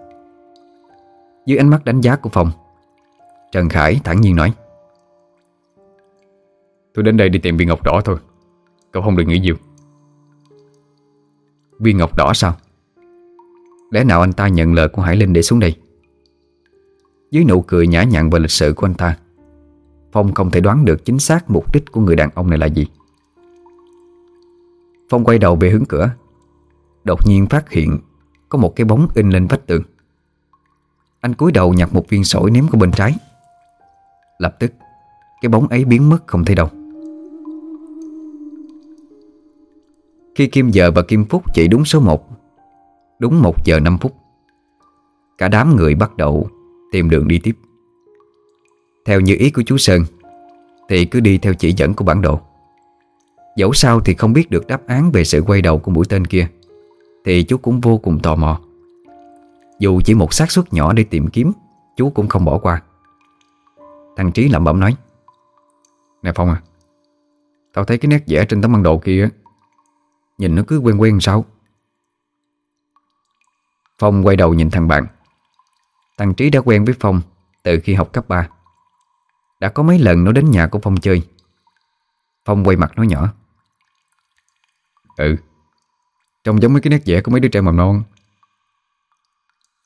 Dưới ánh mắt đánh giá của Phong, Trần Khải thẳng nhiên nói. Tôi đến đây đi tìm viên ngọc đỏ thôi. Cậu không được nghĩ nhiều. Viên ngọc đỏ sao? Lẽ nào anh ta nhận lời của Hải Linh để xuống đây? Dưới nụ cười nhã nhặn và lịch sự của anh ta, Phong không thể đoán được chính xác mục đích của người đàn ông này là gì. Phong quay đầu về hướng cửa, Đột nhiên phát hiện Có một cái bóng in lên vách tường. Anh cúi đầu nhặt một viên sỏi ném qua bên trái. Lập tức, Cái bóng ấy biến mất không thấy đâu. Khi Kim giờ và Kim Phúc chỉ đúng số 1 Đúng 1 giờ 5 phút, Cả đám người bắt đầu tìm đường đi tiếp. Theo như ý của chú Sơn, Thì cứ đi theo chỉ dẫn của bản đồ. Dẫu sao thì không biết được đáp án về sự quay đầu của mũi tên kia, Thì chú cũng vô cùng tò mò. Dù chỉ một xác suất nhỏ để tìm kiếm, Chú cũng không bỏ qua. Thằng Trí lẩm bẩm nói, Nè Phong à Tao thấy cái nét vẽ trên tấm bản đồ kia Nhìn nó cứ quen quen sao? Phong quay đầu nhìn thằng bạn. Thằng Trí đã quen với Phong Từ khi học cấp 3 Đã có mấy lần nó đến nhà của Phong chơi. Phong quay mặt nói nhỏ. Ừ. Trông giống mấy cái nét vẽ của mấy đứa trẻ mầm non.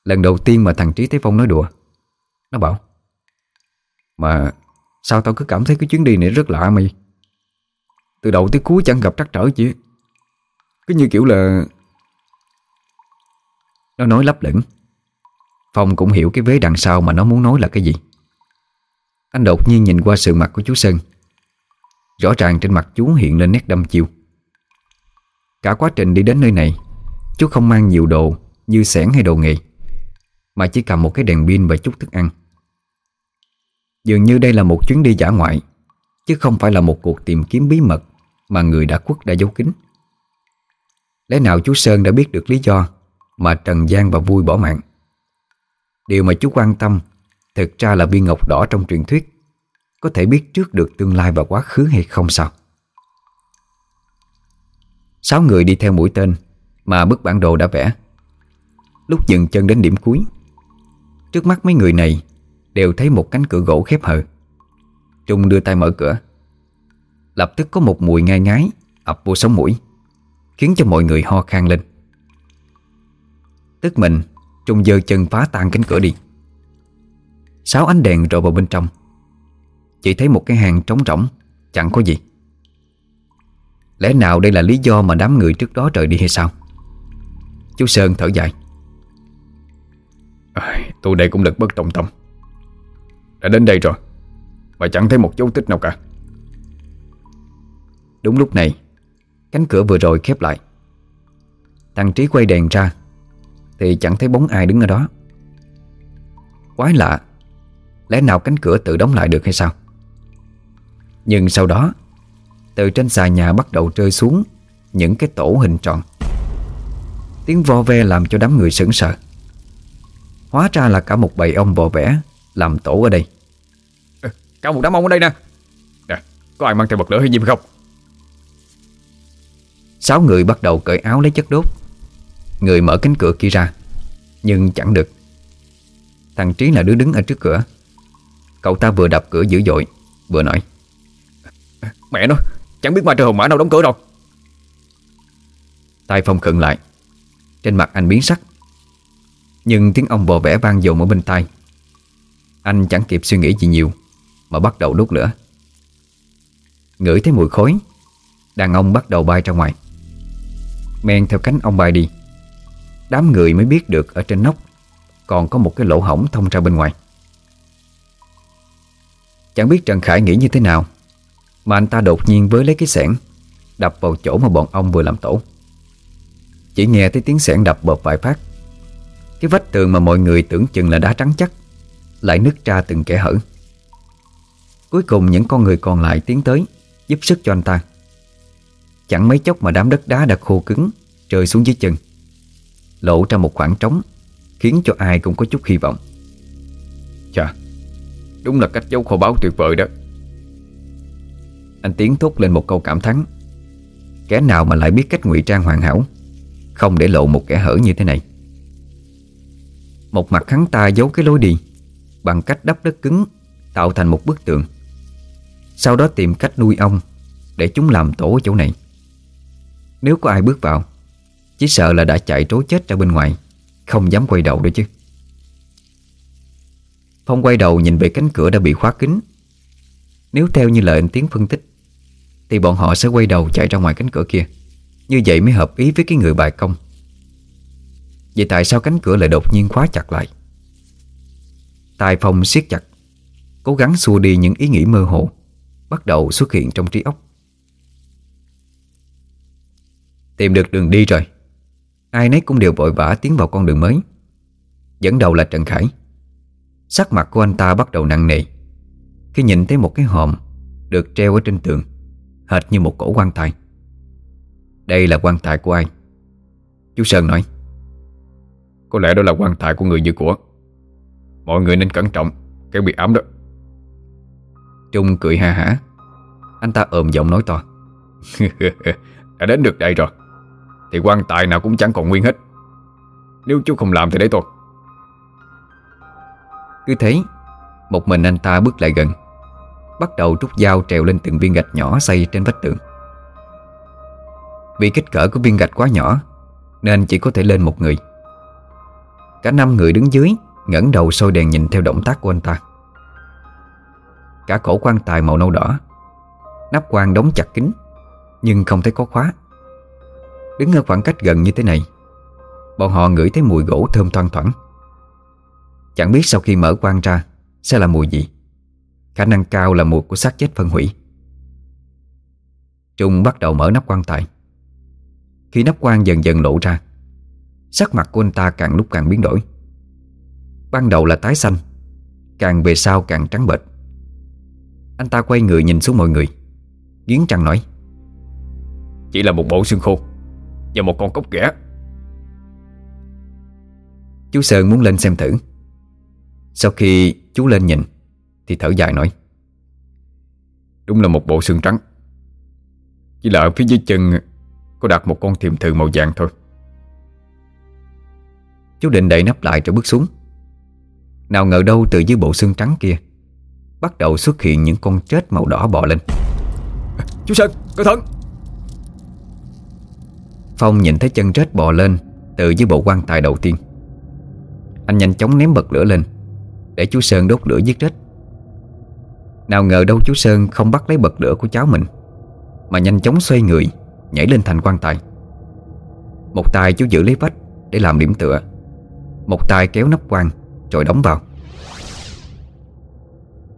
Lần đầu tiên mà thằng Trí thấy Phong nói đùa Nó bảo Mà Sao tao cứ cảm thấy cái chuyến đi này rất lạ mày? Từ đầu tới cuối chẳng gặp trắc trở gì. Cứ như kiểu là nó nói lấp lửng. Phong cũng hiểu cái vế đằng sau mà nó muốn nói là cái gì. Anh đột nhiên nhìn qua sự mặt của chú Sơn. Rõ ràng trên mặt chú hiện lên nét đâm chiêu. Cả quá trình đi đến nơi này, Chú không mang nhiều đồ như sẻn hay đồ nghề, Mà chỉ cầm một cái đèn pin và chút thức ăn. Dường như đây là một chuyến đi giả ngoại, Chứ không phải là một cuộc tìm kiếm bí mật Mà người đã khuất đã giấu kín. Lẽ nào chú Sơn đã biết được lý do? Mà Trần Giang và Vui bỏ mạng. Điều mà chú quan tâm, Thực ra là viên ngọc đỏ trong truyền thuyết. Có thể biết trước được tương lai và quá khứ hay không sao? Sáu người đi theo mũi tên, Mà bức bản đồ đã vẽ. Lúc dừng chân đến điểm cuối, Trước mắt mấy người này Đều thấy một cánh cửa gỗ khép hờ. Trung đưa tay mở cửa. Lập tức có một mùi ngai ngái ập vô sống mũi, Khiến cho mọi người ho khan lên. Tức mình Trung dơ chân phá tan cánh cửa đi. Sáu ánh đèn rọi vào bên trong. Chỉ thấy một cái hàng trống rỗng Chẳng có gì. Lẽ nào đây là lý do mà đám người trước đó rời đi hay sao? Chú Sơn thở dài. À, Tôi đây cũng lực bất tòng tâm. Đã đến đây rồi Mà chẳng thấy một dấu tích nào cả. Đúng lúc này Cánh cửa vừa rồi khép lại. Thằng Trí quay đèn ra Thì chẳng thấy bóng ai đứng ở đó. Quái lạ Lẽ nào cánh cửa tự đóng lại được hay sao? Nhưng sau đó Từ trên xà nhà bắt đầu rơi xuống Những cái tổ hình tròn. Tiếng vo ve làm cho đám người sững sờ. Hóa ra là cả một bầy ông vò vẽ Làm tổ ở đây. Cả một đám ông ở đây nè. Nè, có ai mang theo bật lửa hay gì không? Sáu người bắt đầu cởi áo lấy chất đốt Người mở cánh cửa kia ra, Nhưng chẳng được. Thằng Trí là đứa đứng ở trước cửa. Cậu ta vừa đập cửa dữ dội, Vừa nói, Mẹ nó, Chẳng biết ma trời hồn mã đâu đóng cửa đâu. Tay Phong khựng lại, Trên mặt anh biến sắc. Nhưng tiếng ông bò vẽ vang dồn ở bên tai. Anh chẳng kịp suy nghĩ gì nhiều, Mà bắt đầu đốt lửa. Ngửi thấy mùi khói, Đàn ông bắt đầu bay ra ngoài. Men theo cánh ông bay đi. Đám người mới biết được ở trên nóc Còn có một cái lỗ hổng thông ra bên ngoài. Chẳng biết Trần Khải nghĩ như thế nào, Mà anh ta đột nhiên với lấy cái sẻn Đập vào chỗ mà bọn ông vừa làm tổ. Chỉ nghe thấy tiếng sẻn đập bợp vài phát. Cái vách tường mà mọi người tưởng chừng là đá trắng chắc, Lại nứt ra từng kẻ hở. Cuối cùng những con người còn lại tiến tới, Giúp sức cho anh ta. Chẳng mấy chốc mà đám đất đá đã khô cứng, Rơi xuống dưới chân. Lộ ra một khoảng trống Khiến cho ai cũng có chút hy vọng. Chà Đúng là cách giấu kho báu tuyệt vời đó. Anh Tiến thốt lên một câu cảm thán Kẻ nào mà lại biết cách ngụy trang hoàn hảo Không để lộ một kẻ hở như thế này. Một mặt hắn ta giấu cái lối đi Bằng cách đắp đất cứng Tạo thành một bức tường. Sau đó tìm cách nuôi ong Để chúng làm tổ ở chỗ này. Nếu có ai bước vào chỉ sợ là đã chạy trối chết ra bên ngoài. Không dám quay đầu nữa chứ. Phong quay đầu nhìn về cánh cửa đã bị khóa kín. Nếu theo như lời anh Tiến phân tích, Thì bọn họ sẽ quay đầu chạy ra ngoài cánh cửa kia. Như vậy mới hợp ý với cái người bài công. Vậy tại sao cánh cửa lại đột nhiên khóa chặt lại? Tài Phong siết chặt, Cố gắng xua đi những ý nghĩ mơ hồ, Bắt đầu xuất hiện trong trí óc. Tìm được đường đi rồi. Ai nấy cũng đều vội vã tiến vào con đường mới. Dẫn đầu là Trần Khải. Sắc mặt của anh ta bắt đầu nặng nề. Khi nhìn thấy một cái hòm Được treo ở trên tường Hệt như một cổ quan tài. Đây là quan tài của ai? Chú Sơn nói. Có lẽ đó là quan tài của người như của. Mọi người nên cẩn trọng Cái bị ám đó. Trung cười ha hả. Anh ta ồm giọng nói to. Đã đến được đây rồi thì quan tài nào cũng chẳng còn nguyên hết. Nếu chú không làm thì để tôi. Cứ thế, Một mình anh ta bước lại gần, Bắt đầu rút dao trèo lên từng viên gạch nhỏ xây trên vách tường. Vì kích cỡ của viên gạch quá nhỏ, Nên chỉ có thể lên một người. Cả năm người đứng dưới ngẩng đầu soi đèn nhìn theo động tác của anh ta. Cả cổ quan tài màu nâu đỏ, Nắp quan đóng chặt kín, Nhưng không thấy có khóa. Đứng ở khoảng cách gần như thế này, Bọn họ ngửi thấy mùi gỗ thơm thoang thoảng. Chẳng biết sau khi mở quan ra, Sẽ là mùi gì. Khả năng cao là mùi của xác chết phân hủy. Trung bắt đầu mở nắp quan tài. Khi nắp quan dần dần lộ ra, Sắc mặt của anh ta càng lúc càng biến đổi. Ban đầu là tái xanh, Càng về sau càng trắng bệch. Anh ta quay người nhìn xuống mọi người, Nghiến trăng nói, Chỉ là một bộ xương khô. Và một con cốc ghẻ. Chú Sơn muốn lên xem thử. Sau khi chú lên nhìn Thì thở dài nói Đúng là một bộ xương trắng. Chỉ là ở phía dưới chân Có đặt một con thiềm thừ màu vàng thôi. Chú định đẩy nắp lại rồi bước xuống. Nào ngờ đâu từ dưới bộ xương trắng kia Bắt đầu xuất hiện những con chết màu đỏ bò lên. Chú Sơn, cẩn thận Phong nhìn thấy chân rết bò lên, Từ dưới bộ quan tài đầu tiên. Anh nhanh chóng ném bật lửa lên, Để chú Sơn đốt lửa giết rết. Nào ngờ đâu chú Sơn không bắt lấy bật lửa của cháu mình, Mà nhanh chóng xoay người, Nhảy lên thành quan tài. Một tay chú giữ lấy vách Để làm điểm tựa, Một tay kéo nắp quan Rồi đóng vào.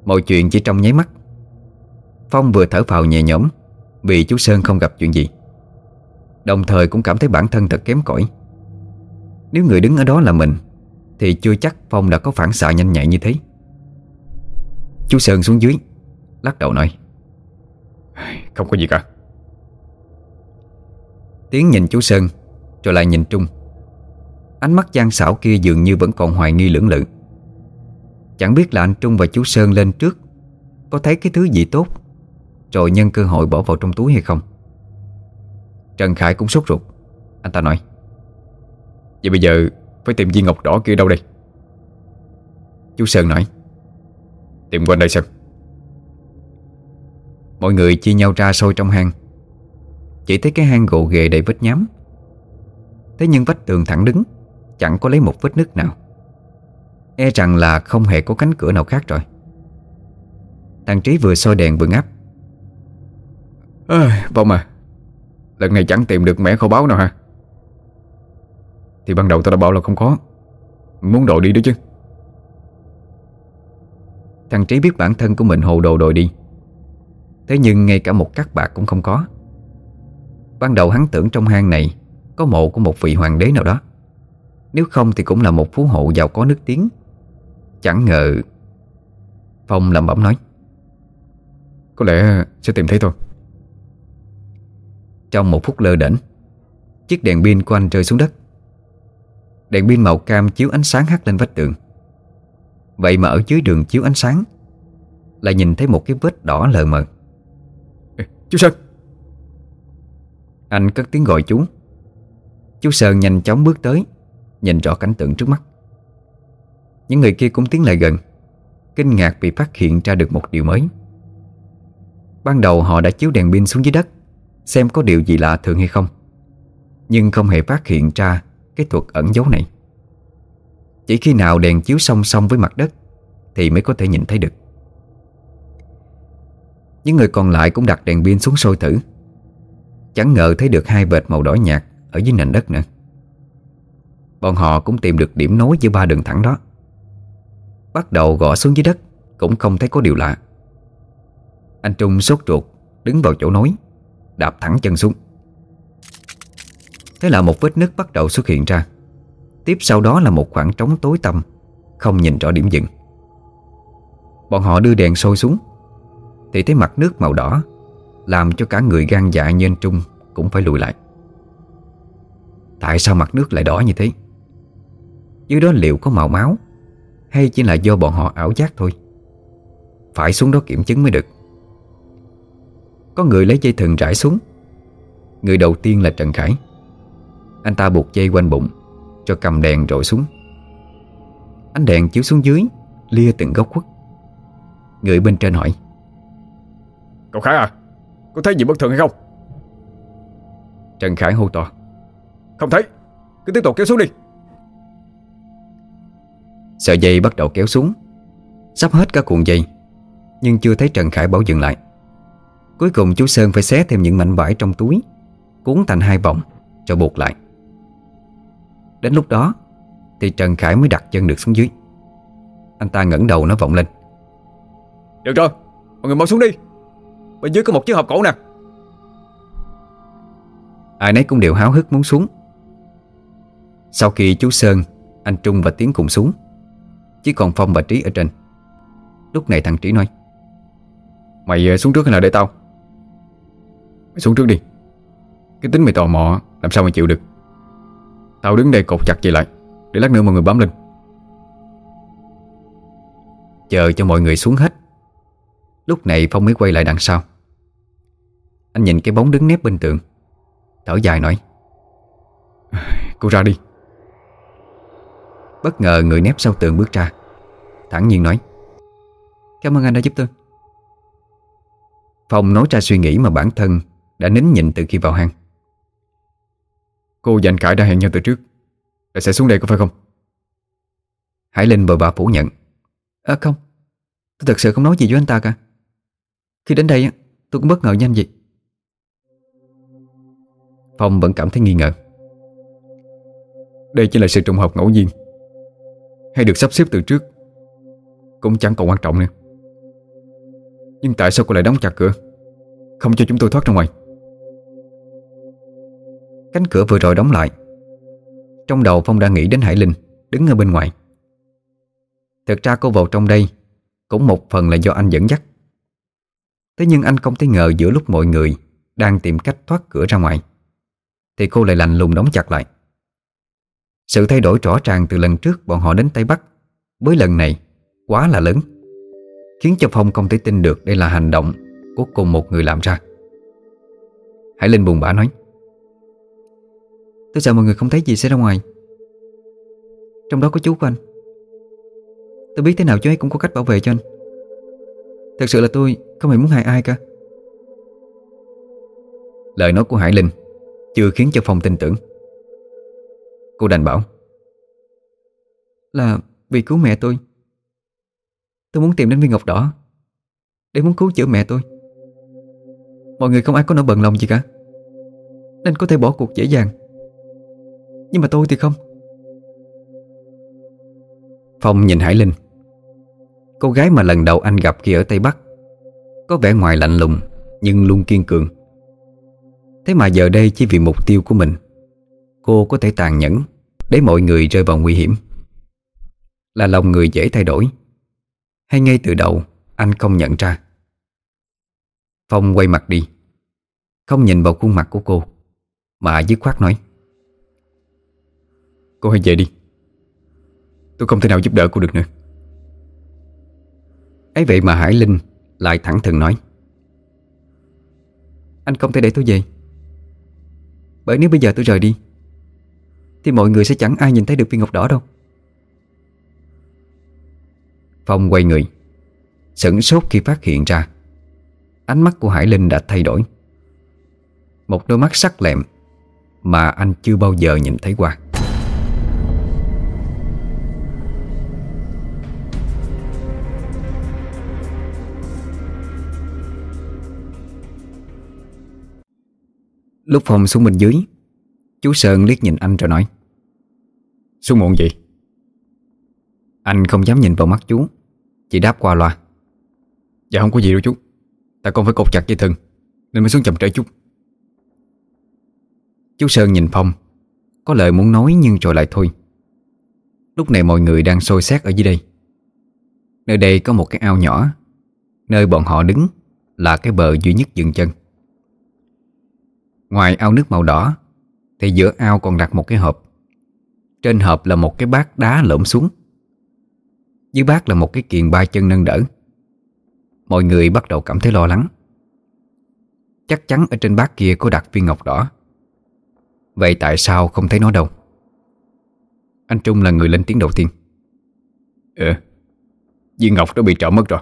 Mọi chuyện chỉ trong nháy mắt. Phong vừa thở phào nhẹ nhõm, Vì chú Sơn không gặp chuyện gì. Đồng thời cũng cảm thấy bản thân thật kém cỏi. Nếu người đứng ở đó là mình Thì chưa chắc Phong đã có phản xạ nhanh nhạy như thế. Chú Sơn xuống dưới Lắc đầu nói Không có gì cả. Tiến nhìn chú Sơn Rồi lại nhìn Trung. Ánh mắt gian xảo kia dường như vẫn còn hoài nghi lưỡng lự. Chẳng biết là anh Trung và chú Sơn lên trước Có thấy cái thứ gì tốt Rồi nhân cơ hội bỏ vào trong túi hay không Trần Khải cũng sốt ruột. Anh ta nói Vậy bây giờ phải tìm viên ngọc đỏ kia đâu đây? Chú Sơn nói Tìm quanh đây xem Mọi người chia nhau ra sôi trong hang. Chỉ thấy cái hang gỗ ghề đầy vết nhám. Thế nhưng vách tường thẳng đứng Chẳng có lấy một vết nứt nào. E rằng là không hề có cánh cửa nào khác rồi. Thằng Trí vừa soi đèn vừa ngáp à, Vâng à Lần này chẳng tìm được mẻ kho báu nào hả? Thì ban đầu tao đã bảo là không có. Muốn đội đi đó chứ. Thằng Trí biết bản thân của mình hồ đồ đòi đi. Thế nhưng ngay cả một cắt bạc cũng không có. Ban đầu hắn tưởng trong hang này Có mộ của một vị hoàng đế nào đó. Nếu không thì cũng là một phú hộ giàu có nước tiếng. Chẳng ngờ Phong lẩm bẩm nói, Có lẽ sẽ tìm thấy thôi trong một phút lơ đễnh. Chiếc đèn pin của anh rơi xuống đất. Đèn pin màu cam chiếu ánh sáng hắt lên vách tường. Vậy mà ở dưới đường chiếu ánh sáng Lại nhìn thấy một cái vết đỏ lờ mờ. Ê, Chú Sơn. Anh cất tiếng gọi chú. Chú Sơn nhanh chóng bước tới Nhìn rõ cảnh tượng trước mắt. Những người kia cũng tiến lại gần Kinh ngạc vì phát hiện ra được một điều mới. Ban đầu họ đã chiếu đèn pin xuống dưới đất Xem có điều gì lạ thường hay không. Nhưng không hề phát hiện ra Cái thuật ẩn dấu này. Chỉ khi nào đèn chiếu song song với mặt đất Thì mới có thể nhìn thấy được. Những người còn lại cũng đặt đèn pin xuống sôi thử. Chẳng ngờ thấy được hai vệt màu đỏ nhạt Ở dưới nền đất nữa. Bọn họ cũng tìm được điểm nối giữa ba đường thẳng đó. Bắt đầu gõ xuống dưới đất Cũng không thấy có điều lạ. Anh Trung sốt ruột, Đứng vào chỗ nối. Đạp thẳng chân xuống. Thế là một vết nứt bắt đầu xuất hiện ra. Tiếp sau đó là một khoảng trống tối tăm, Không nhìn rõ điểm dừng. Bọn họ đưa đèn sôi xuống, Thì thấy mặt nước màu đỏ, Làm cho cả người gan dạ như anh Trung Cũng phải lùi lại. Tại sao mặt nước lại đỏ như thế? Dưới đó liệu có màu máu, Hay chỉ là do bọn họ ảo giác thôi? Phải xuống đó kiểm chứng mới được. Có người lấy dây thừng rải xuống. Người đầu tiên là Trần Khải. Anh ta buộc dây quanh bụng Cho cầm đèn rọi xuống. Ánh đèn chiếu xuống dưới Lia từng góc khuất. Người bên trên hỏi. Cậu Khải à Có thấy gì bất thường hay không? Trần Khải hô to. Không thấy. Cứ tiếp tục kéo xuống đi. Sợi dây bắt đầu kéo xuống Sắp hết cả cuộn dây Nhưng chưa thấy Trần Khải bảo dừng lại Cuối cùng chú Sơn phải xé thêm những mảnh vải trong túi Cuốn thành hai vòng Rồi buộc lại. Đến lúc đó Thì Trần Khải mới đặt chân được xuống dưới. Anh ta ngẩng đầu nó vọng lên. Được rồi Mọi người mau xuống đi. Bên dưới có một chiếc hộp cổ nè. Ai nấy cũng đều háo hức muốn xuống. Sau khi chú Sơn Anh Trung và Tiến cùng xuống Chỉ còn Phong và Trí ở trên. Lúc này thằng Trí nói Mày ờ, xuống trước hay là để tao Mày xuống trước đi. Cái tính mày tò mò Làm sao mày chịu được? Tao đứng đây cột chặt vậy lại, Để lát nữa mọi người bám lên. Chờ cho mọi người xuống hết. Lúc này Phong mới quay lại đằng sau. Anh nhìn cái bóng đứng nép bên tường. Thở dài nói, Cô ra đi. Bất ngờ người nép sau tường bước ra thẳng nhiên nói, Cảm ơn anh đã giúp tôi. Phong nói ra suy nghĩ mà bản thân đã nín nhịn từ khi vào hang. Cô và anh Cải đã hẹn nhau từ trước. Sẽ xuống đây có phải không? Hải Linh bờ bà phủ nhận. À không. Tôi thật sự không nói gì với anh ta cả. Khi đến đây tôi cũng bất ngờ nhanh gì. Phong vẫn cảm thấy nghi ngờ. Đây chỉ là sự trùng hợp ngẫu nhiên Hay được sắp xếp từ trước Cũng chẳng còn quan trọng nữa. Nhưng tại sao cô lại đóng chặt cửa Không cho chúng tôi thoát ra ngoài Cánh cửa vừa rồi đóng lại. Trong đầu Phong đang nghĩ đến Hải Linh, Đứng ở bên ngoài. Thực ra cô vào trong đây Cũng một phần là do anh dẫn dắt. Thế nhưng anh không thể ngờ giữa lúc mọi người Đang tìm cách thoát cửa ra ngoài, Thì cô lại lạnh lùng đóng chặt lại. Sự thay đổi rõ ràng từ lần trước Bọn họ đến Tây Bắc Với lần này quá là lớn, Khiến cho Phong không thể tin được Đây là hành động của cùng một người làm ra. Hải Linh buồn bã nói Tôi sợ mọi người không thấy gì sẽ ra ngoài. Trong đó có chú của anh. Tôi biết thế nào chú ấy cũng có cách bảo vệ cho anh. Thật sự là tôi không hề muốn hại ai cả. Lời nói của Hải Linh Chưa khiến cho Phong tin tưởng. Cô đành bảo Là vì cứu mẹ tôi. Tôi muốn tìm đến viên ngọc đỏ Để muốn cứu chữa mẹ tôi. Mọi người không ai có nỗi bận lòng gì cả Nên có thể bỏ cuộc dễ dàng nhưng mà tôi thì không. Phong nhìn Hải Linh. Cô gái mà lần đầu anh gặp khi ở Tây Bắc, Có vẻ ngoài lạnh lùng, Nhưng luôn kiên cường. Thế mà giờ đây chỉ vì mục tiêu của mình, Cô có thể tàn nhẫn Để mọi người rơi vào nguy hiểm. Là lòng người dễ thay đổi, Hay ngay từ đầu Anh không nhận ra? Phong quay mặt đi, Không nhìn vào khuôn mặt của cô, Mà dứt khoát nói. Cô hãy về đi. Tôi không thể nào giúp đỡ cô được nữa. Ấy vậy mà Hải Linh lại thẳng thừng nói. Anh không thể để tôi về. Bởi nếu bây giờ tôi rời đi, Thì mọi người sẽ chẳng ai nhìn thấy được viên ngọc đỏ đâu. Phong quay người, Sửng sốt khi phát hiện ra Ánh mắt của Hải Linh đã thay đổi. Một đôi mắt sắc lẹm Mà anh chưa bao giờ nhìn thấy qua. Lúc Phong xuống bên dưới, Chú Sơn liếc nhìn anh rồi nói, Xuống muộn gì Anh không dám nhìn vào mắt chú, Chỉ đáp qua loa Dạ không có gì đâu chú Tại con phải cột chặt dây thừng, Nên mới xuống chậm trễ chút. Chú Sơn nhìn Phong, Có lời muốn nói nhưng rồi lại thôi. Lúc này mọi người đang sôi xét ở dưới đây. Nơi đây có một cái ao nhỏ, Nơi bọn họ đứng Là cái bờ duy nhất dừng chân. Ngoài ao nước màu đỏ Thì giữa ao còn đặt một cái hộp. Trên hộp là một cái bát đá lộm xuống. Dưới bát là một cái kiền ba chân nâng đỡ. Mọi người bắt đầu cảm thấy lo lắng. Chắc chắn ở trên bát kia có đặt viên ngọc đỏ. Vậy tại sao không thấy nó đâu? Anh Trung là người lên tiếng đầu tiên. Ừ Viên ngọc đó bị trộm mất rồi.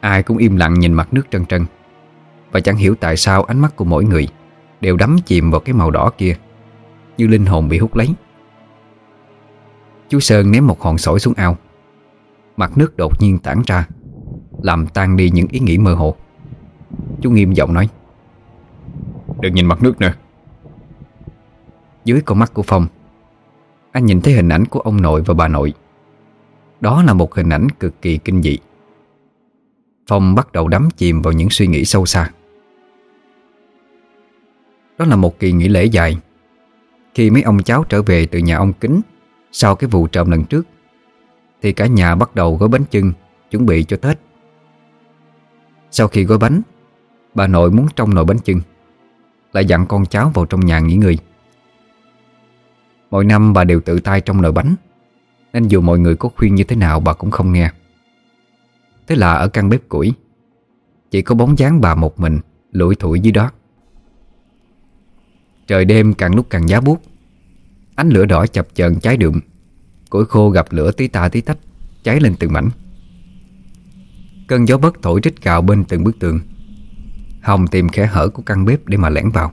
Ai cũng im lặng nhìn mặt nước trân trân và chẳng hiểu tại sao ánh mắt của mỗi người Đều đắm chìm vào cái màu đỏ kia, Như linh hồn bị hút lấy. Chú Sơn ném một hòn sỏi xuống ao. Mặt nước đột nhiên tản ra, Làm tan đi những ý nghĩ mơ hồ. Chú nghiêm giọng nói, Đừng nhìn mặt nước nữa Dưới con mắt của Phong, Anh nhìn thấy hình ảnh của ông nội và bà nội. Đó là một hình ảnh cực kỳ kinh dị. Phong bắt đầu đắm chìm vào những suy nghĩ sâu xa. Đó là một kỳ nghỉ lễ dài. Khi mấy ông cháu trở về từ nhà ông Kính Sau cái vụ trộm lần trước, Thì cả nhà bắt đầu gói bánh chưng Chuẩn bị cho Tết. Sau khi gói bánh, Bà nội muốn trong nồi bánh chưng, Lại dặn con cháu vào trong nhà nghỉ ngơi. Mỗi năm bà đều tự tay trong nồi bánh, Nên dù mọi người có khuyên như thế nào bà cũng không nghe. Thế là ở căn bếp củi, Chỉ có bóng dáng bà một mình lủi thủi dưới đó. Trời đêm càng lúc càng giá buốt. Ánh lửa đỏ chập chờn cháy đượm. Củi khô gặp lửa tí ta tí tách, Cháy lên từng mảnh. Cơn gió bất thổi rít gào bên từng bức tường. Hồng tìm khe hở của căn bếp để mà lẻn vào.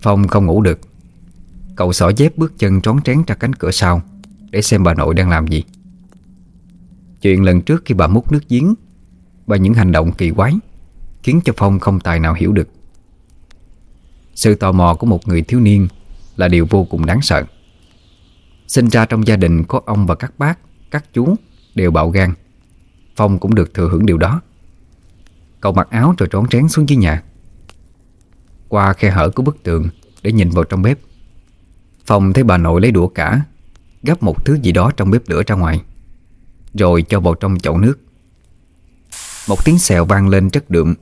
Phong không ngủ được. Cậu xỏ dép bước chân trón trén ra cánh cửa sau Để xem bà nội đang làm gì. Chuyện lần trước khi bà múc nước giếng Và những hành động kỳ quái Khiến cho Phong không tài nào hiểu được. Sự tò mò của một người thiếu niên Là điều vô cùng đáng sợ. Sinh ra trong gia đình có ông và các bác, Các chú đều bạo gan. Phong cũng được thừa hưởng điều đó. Cậu mặc áo rồi trón trén xuống dưới nhà. Qua khe hở của bức tường Để nhìn vào trong bếp, Phong thấy bà nội lấy đũa cả Gấp một thứ gì đó trong bếp lửa ra ngoài, Rồi cho vào trong chậu nước. Một tiếng xèo vang lên rất đượm,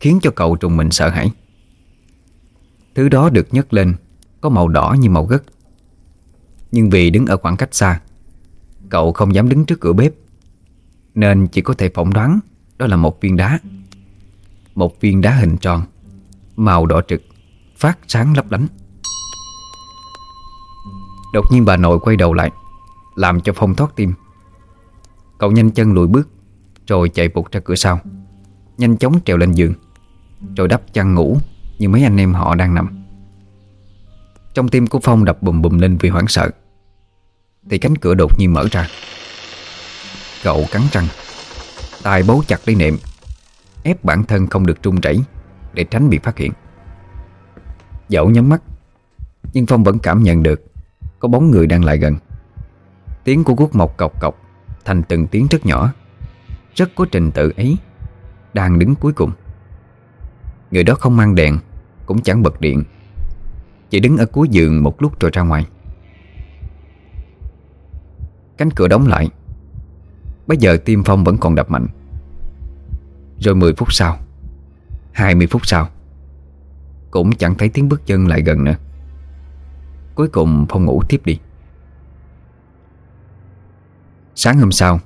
Khiến cho cậu trùng mình sợ hãi. Thứ đó được nhấc lên, Có màu đỏ như màu gất. Nhưng vì đứng ở khoảng cách xa, Cậu không dám đứng trước cửa bếp, Nên chỉ có thể phỏng đoán Đó là một viên đá. Một viên đá hình tròn, Màu đỏ trực, Phát sáng lấp lánh. Đột nhiên bà nội quay đầu lại, Làm cho Phong thoát tim. Cậu nhanh chân lùi bước, Rồi chạy vụt ra cửa sau, Nhanh chóng trèo lên giường, Rồi đắp chăn ngủ. Như mấy anh em họ đang nằm. Trong tim của Phong đập bùm bùm lên vì hoảng sợ. Thì cánh cửa đột nhiên mở ra. Cậu cắn răng, tay bấu chặt lấy nệm, Ép bản thân không được trung chảy Để tránh bị phát hiện. Dẫu nhắm mắt, Nhưng Phong vẫn cảm nhận được Có bóng người đang lại gần. Tiếng của quốc mộc cọc cọc Thành từng tiếng rất nhỏ, Rất có trình tự ấy Đang đứng cuối cùng. Người đó không mang đèn, Cũng chẳng bật điện. Chỉ đứng ở cuối giường một lúc rồi ra ngoài. Cánh cửa đóng lại. Bây giờ tim Phong vẫn còn đập mạnh. Rồi 10 phút sau 20 phút sau, Cũng chẳng thấy tiếng bước chân lại gần nữa. Cuối cùng Phong ngủ tiếp đi. Sáng hôm sau,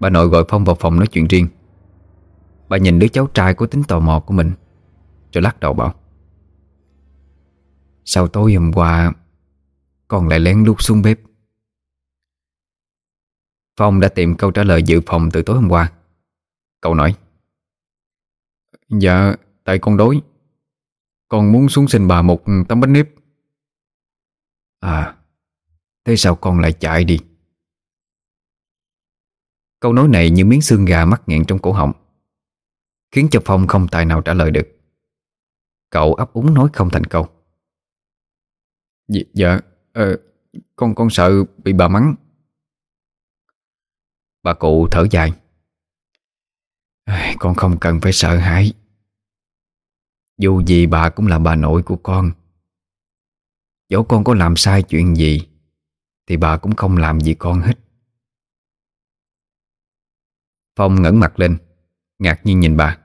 Bà nội gọi Phong vào phòng nói chuyện riêng. Bà nhìn đứa cháu trai có tính tò mò của mình. Rồi lắc đầu bảo Sau tối hôm qua Con lại lén lút xuống bếp? Phong đã tìm câu trả lời dự phòng từ tối hôm qua. Cậu nói Dạ tại con đói. Con muốn xuống xin bà một tấm bánh nếp. À Thế sao con lại chạy đi? Câu nói này như miếng xương gà mắc nghẹn trong cổ họng, Khiến cho Phong không tài nào trả lời được. Cậu ấp úng nói không thành câu. Dạ, dạ ờ, Con con sợ bị bà mắng. Bà cụ thở dài. Con không cần phải sợ hãi. Dù gì bà cũng là bà nội của con. Dẫu con có làm sai chuyện gì Thì bà cũng không làm gì con hết. Phong ngẩng mặt lên Ngạc nhiên nhìn bà.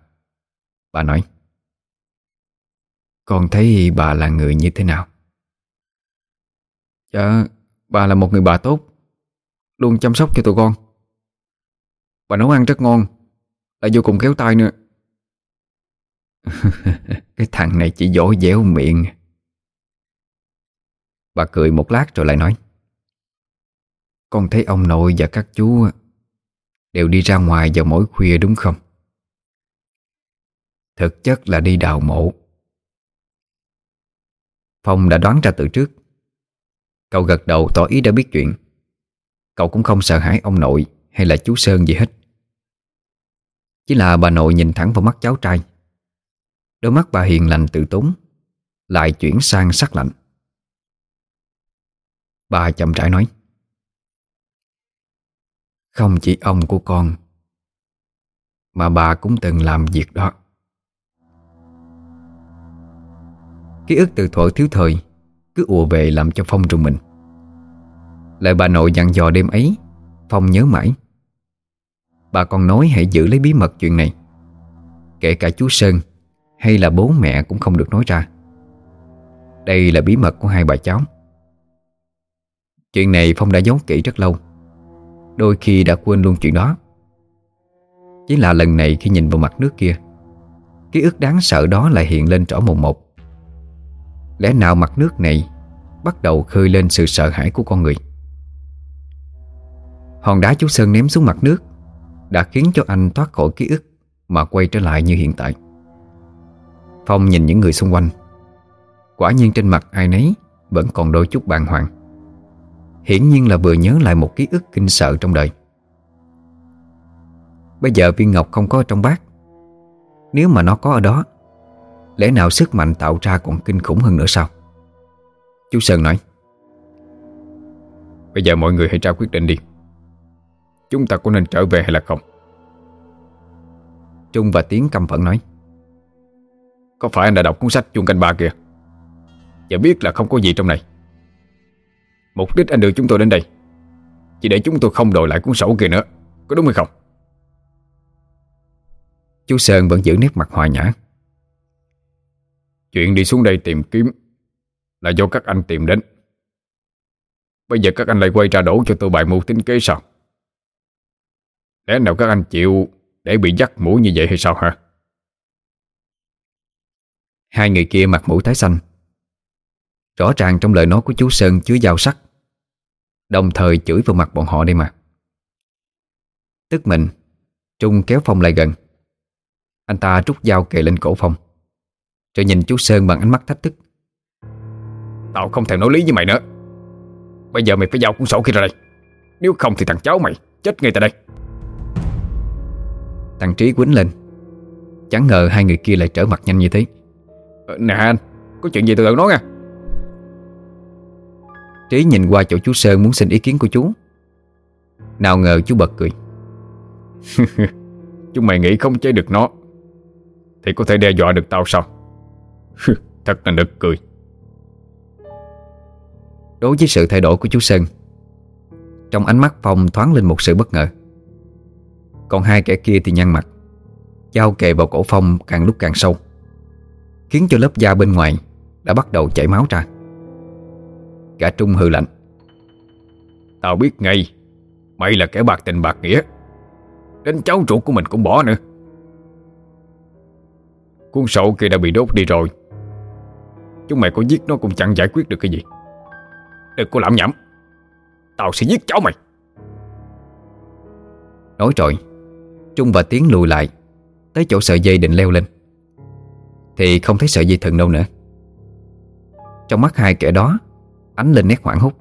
Bà nói con thấy bà là người như thế nào? Dạ Bà là một người bà tốt. Luôn chăm sóc cho tụi con. Bà nấu ăn rất ngon, Lại vô cùng khéo tay nữa. Cái thằng này chỉ dỗ dẻo miệng. Bà cười một lát rồi lại nói, Con thấy ông nội và các chú Đều đi ra ngoài vào mỗi khuya đúng không? Thực chất là đi đào mộ. Phong đã đoán ra từ trước. Cậu gật đầu tỏ ý đã biết chuyện. Cậu cũng không sợ hãi ông nội Hay là chú Sơn gì hết. Chỉ là bà nội nhìn thẳng vào mắt cháu trai. Đôi mắt bà hiền lành tự tốn, Lại chuyển sang sắc lạnh. Bà chậm rãi nói, Không chỉ ông của con, Mà bà cũng từng làm việc đó. Ký ức từ thuở thiếu thời Cứ ùa về làm cho Phong rùng mình. Lời bà nội dặn dò đêm ấy, Phong nhớ mãi. Bà còn nói hãy giữ lấy bí mật chuyện này. Kể cả chú Sơn Hay là bố mẹ cũng không được nói ra. Đây là bí mật của hai bà cháu. Chuyện này Phong đã giấu kỹ rất lâu. Đôi khi đã quên luôn chuyện đó. Chỉ là lần này khi nhìn vào mặt nước kia, Ký ức đáng sợ đó lại hiện lên rõ mồn một. Lẽ nào mặt nước này Bắt đầu khơi lên sự sợ hãi của con người? Hòn đá chú Sơn ném xuống mặt nước Đã khiến cho anh thoát khỏi ký ức Mà quay trở lại như hiện tại. Phong nhìn những người xung quanh. Quả nhiên trên mặt ai nấy Vẫn còn đôi chút bàng hoàng. Hiển nhiên là vừa nhớ lại một ký ức kinh sợ trong đời. Bây giờ viên ngọc không có ở trong bát. Nếu mà nó có ở đó Lẽ nào sức mạnh tạo ra còn kinh khủng hơn nữa sao? Chú Sơn nói. Bây giờ mọi người hãy ra quyết định đi. Chúng ta có nên trở về hay là không? Trung và Tiến căm phẫn nói. Có phải anh đã đọc cuốn sách chuông canh ba kìa Và biết là không có gì trong này. Mục đích anh đưa chúng tôi đến đây, Chỉ để chúng tôi không đổi lại cuốn sổ kia nữa. Có đúng hay không? Chú Sơn vẫn giữ nét mặt hòa nhã. Chuyện đi xuống đây tìm kiếm Là do các anh tìm đến. Bây giờ các anh lại quay ra đổ cho tôi bài mưu tính kế sao? Lẽ nào các anh chịu Để bị dắt mũi như vậy hay sao hả? Hai người kia mặt mũi tái xanh. Rõ ràng trong lời nói của chú Sơn chứa dao sắc, Đồng thời chửi vào mặt bọn họ đây mà. Tức mình, Trung kéo Phong lại gần. Anh ta rút dao kề lên cổ Phong. Rồi nhìn chú Sơn bằng ánh mắt thách thức. Tao không thèm nói lý với mày nữa. Bây giờ mày phải giao cuốn sổ kia ra đây. Nếu không thì thằng cháu mày chết ngay tại đây. Thằng Trí quýnh lên. Chẳng ngờ hai người kia lại trở mặt nhanh như thế. Ờ, Nè anh Có chuyện gì từ từ nói nha. Trí nhìn qua chỗ chú Sơn muốn xin ý kiến của chú. Nào ngờ chú bật cười. cười Chúng mày nghĩ không chế được nó Thì có thể đe dọa được tao sao? Thật là nực cười. Đối với sự thay đổi của chú Sơn Trong ánh mắt Phong thoáng lên một sự bất ngờ. Còn hai kẻ kia thì nhăn mặt Dao kề vào cổ Phong càng lúc càng sâu Khiến cho lớp da bên ngoài Đã bắt đầu chảy máu ra. Cả Trung hư lạnh. Tao biết ngay Mày là kẻ bạc tình bạc nghĩa. Đến cháu ruột của mình cũng bỏ nữa. Cuốn sổ kia đã bị đốt đi rồi Chúng mày có giết nó cũng chẳng giải quyết được cái gì. Đừng có làm nhảm. Tao sẽ giết cháu mày. Nói rồi, Trung và Tiến lùi lại, Tới chỗ sợi dây định leo lên. Thì không thấy sợi dây thừng đâu nữa. Trong mắt hai kẻ đó, Ánh lên nét hoảng hốt.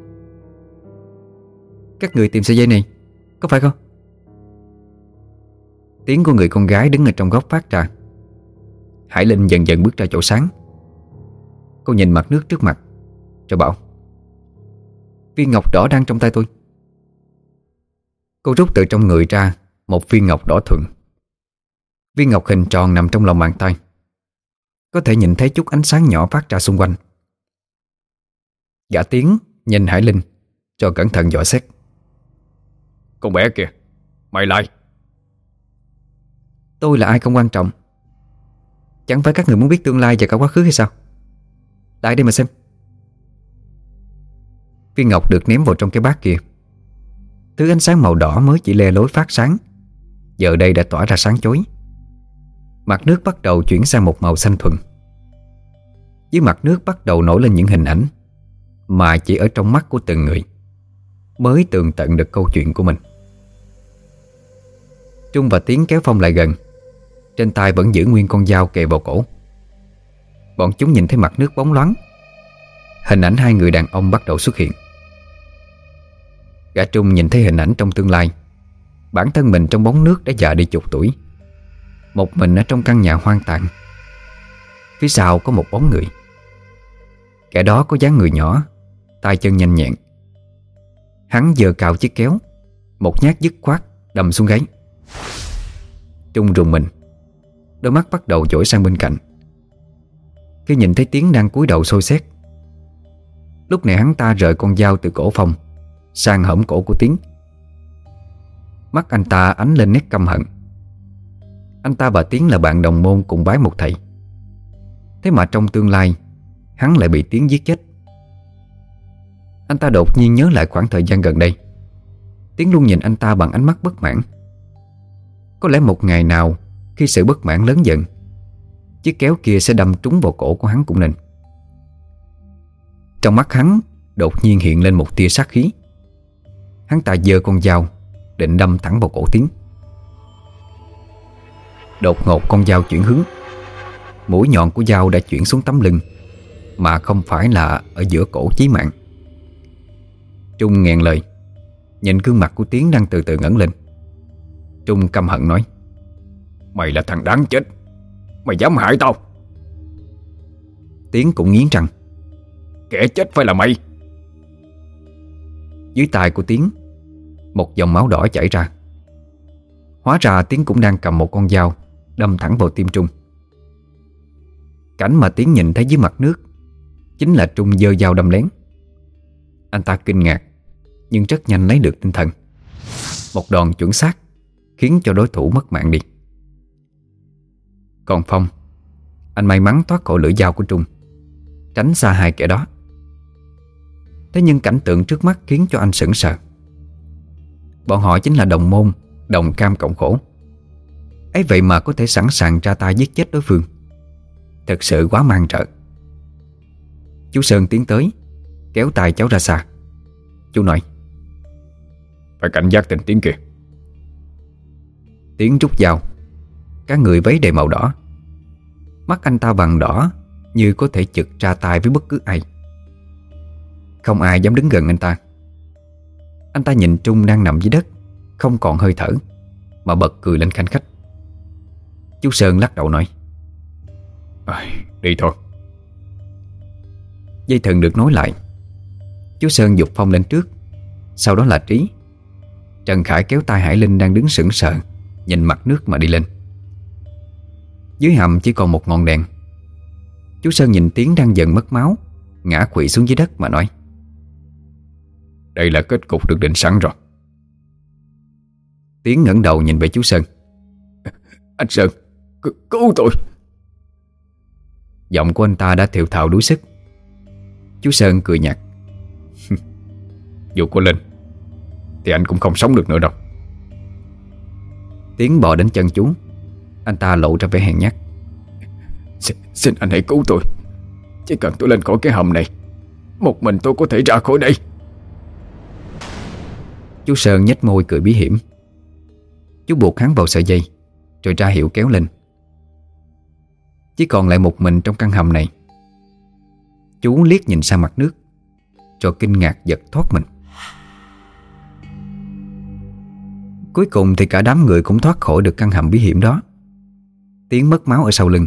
Các người tìm sợi dây này, Có phải không? Tiếng của người con gái đứng ở trong góc phát ra. Hải Linh dần dần bước ra chỗ sáng. Cô nhìn mặt nước trước mặt. Rồi bảo Viên ngọc đỏ đang trong tay tôi. Cô rút từ trong người ra Một viên ngọc đỏ thuận. Viên ngọc hình tròn nằm trong lòng bàn tay. Có thể nhìn thấy chút ánh sáng nhỏ phát ra xung quanh. Gã tiếng nhìn Hải Linh Cho cẩn thận dò xét. Con bé kìa Mày lại. Tôi là ai không quan trọng. Chẳng phải các người muốn biết tương lai và cả quá khứ hay sao lại đây mà xem. Viên ngọc được ném vào trong cái bát kia. Thứ ánh sáng màu đỏ mới chỉ le lối phát sáng. Giờ đây đã tỏa ra sáng chói. Mặt nước bắt đầu chuyển sang một màu xanh thuần. Dưới mặt nước bắt đầu nổi lên những hình ảnh Mà chỉ ở trong mắt của từng người, Mới tường tận được câu chuyện của mình. Trung và Tiến kéo Phong lại gần. Trên tay vẫn giữ nguyên con dao kề vào cổ. Bọn chúng nhìn thấy mặt nước bóng loáng. Hình ảnh hai người đàn ông bắt đầu xuất hiện. Gã Trung nhìn thấy hình ảnh trong tương lai. Bản thân mình trong bóng nước đã già đi chục tuổi. Một mình ở trong căn nhà hoang tàn. Phía sau có một bóng người. Kẻ đó có dáng người nhỏ, tay chân nhanh nhẹn. Hắn giờ cào chiếc kéo, Một nhát dứt khoát đầm xuống gáy. Trung rùng mình. Đôi mắt bắt đầu dỗi sang bên cạnh. Khi nhìn thấy Tiến đang cúi đầu sôi xét Lúc này hắn ta rời con dao từ cổ phòng Sang hõm cổ của Tiến. Mắt anh ta ánh lên nét căm hận. Anh ta và Tiến là bạn đồng môn cùng bái một thầy. Thế mà trong tương lai, Hắn lại bị Tiến giết chết. Anh ta đột nhiên nhớ lại khoảng thời gian gần đây. Tiến luôn nhìn anh ta bằng ánh mắt bất mãn. Có lẽ một ngày nào, Khi sự bất mãn lớn dần Chiếc kéo kia sẽ đâm trúng vào cổ của hắn cũng nên. Trong mắt hắn, Đột nhiên hiện lên một tia sát khí. Hắn ta giơ con dao, Định đâm thẳng vào cổ Tiến. Đột ngột con dao chuyển hướng. Mũi nhọn của dao đã chuyển xuống tấm lưng, Mà không phải là ở giữa cổ chí mạng. Trung nghẹn lời, Nhìn gương mặt của Tiến đang từ từ ngẩng lên. Trung căm hận nói, Mày là thằng đáng chết. Mày dám hại tao. Tiến cũng nghiến răng. Kẻ chết phải là mày. Dưới tay của Tiến, Một dòng máu đỏ chảy ra. Hóa ra Tiến cũng đang cầm một con dao, Đâm thẳng vào tim Trung. Cảnh mà Tiến nhìn thấy dưới mặt nước, Chính là Trung dơ dao đâm lén. Anh ta kinh ngạc, Nhưng rất nhanh lấy được tinh thần. Một đòn chuẩn xác, Khiến cho đối thủ mất mạng đi. Còn Phong. Anh may mắn thoát khỏi lưỡi dao của Trung, Tránh xa hai kẻ đó. Thế nhưng cảnh tượng trước mắt khiến cho anh sững sờ. Bọn họ chính là đồng môn, Đồng cam cộng khổ. Ấy vậy mà có thể sẵn sàng ra tay giết chết đối phương. Thật sự quá mang trợ. Chú Sơn tiến tới, Kéo tay cháu ra xa. Chú nói, Phải cảnh giác tình Tiến kìa Tiến rút dao các người váy đầy màu đỏ. Mắt anh ta vàng đỏ Như có thể chực ra tay với bất cứ ai. Không ai dám đứng gần anh ta. Anh ta nhìn Trung đang nằm dưới đất Không còn hơi thở Mà bật cười lên khanh khách. Chú Sơn lắc đầu nói à, Đi thôi. Dây thần được nối lại. Chú Sơn dục Phong lên trước. Sau đó là Trí. Trần Khải kéo tay Hải Linh đang đứng sững sờ Nhìn mặt nước mà đi lên Dưới hầm chỉ còn một ngọn đèn. Chú Sơn nhìn Tiến đang dần mất máu Ngã quỵ xuống dưới đất mà nói. Đây là kết cục được định sẵn rồi. Tiến ngẩng đầu nhìn về chú Sơn. Anh Sơn Cứu tôi. Giọng của anh ta đã thiệu thào đuối sức. Chú Sơn cười nhạt. Dù có lên Thì anh cũng không sống được nữa đâu. Tiến bò đến chân chú anh ta lộ ra vẻ hèn nhát. Xin, xin anh hãy cứu tôi. Chỉ cần tôi lên khỏi cái hầm này Một mình tôi có thể ra khỏi đây. Chú Sơn nhếch môi cười bí hiểm. Chú buộc hắn vào sợi dây Rồi ra hiệu kéo lên. Chỉ còn lại một mình trong căn hầm này. Chú liếc nhìn sang mặt nước Rồi kinh ngạc giật thoát mình. Cuối cùng thì cả đám người cũng thoát khỏi được căn hầm bí hiểm đó tiếng mất máu ở sau lưng.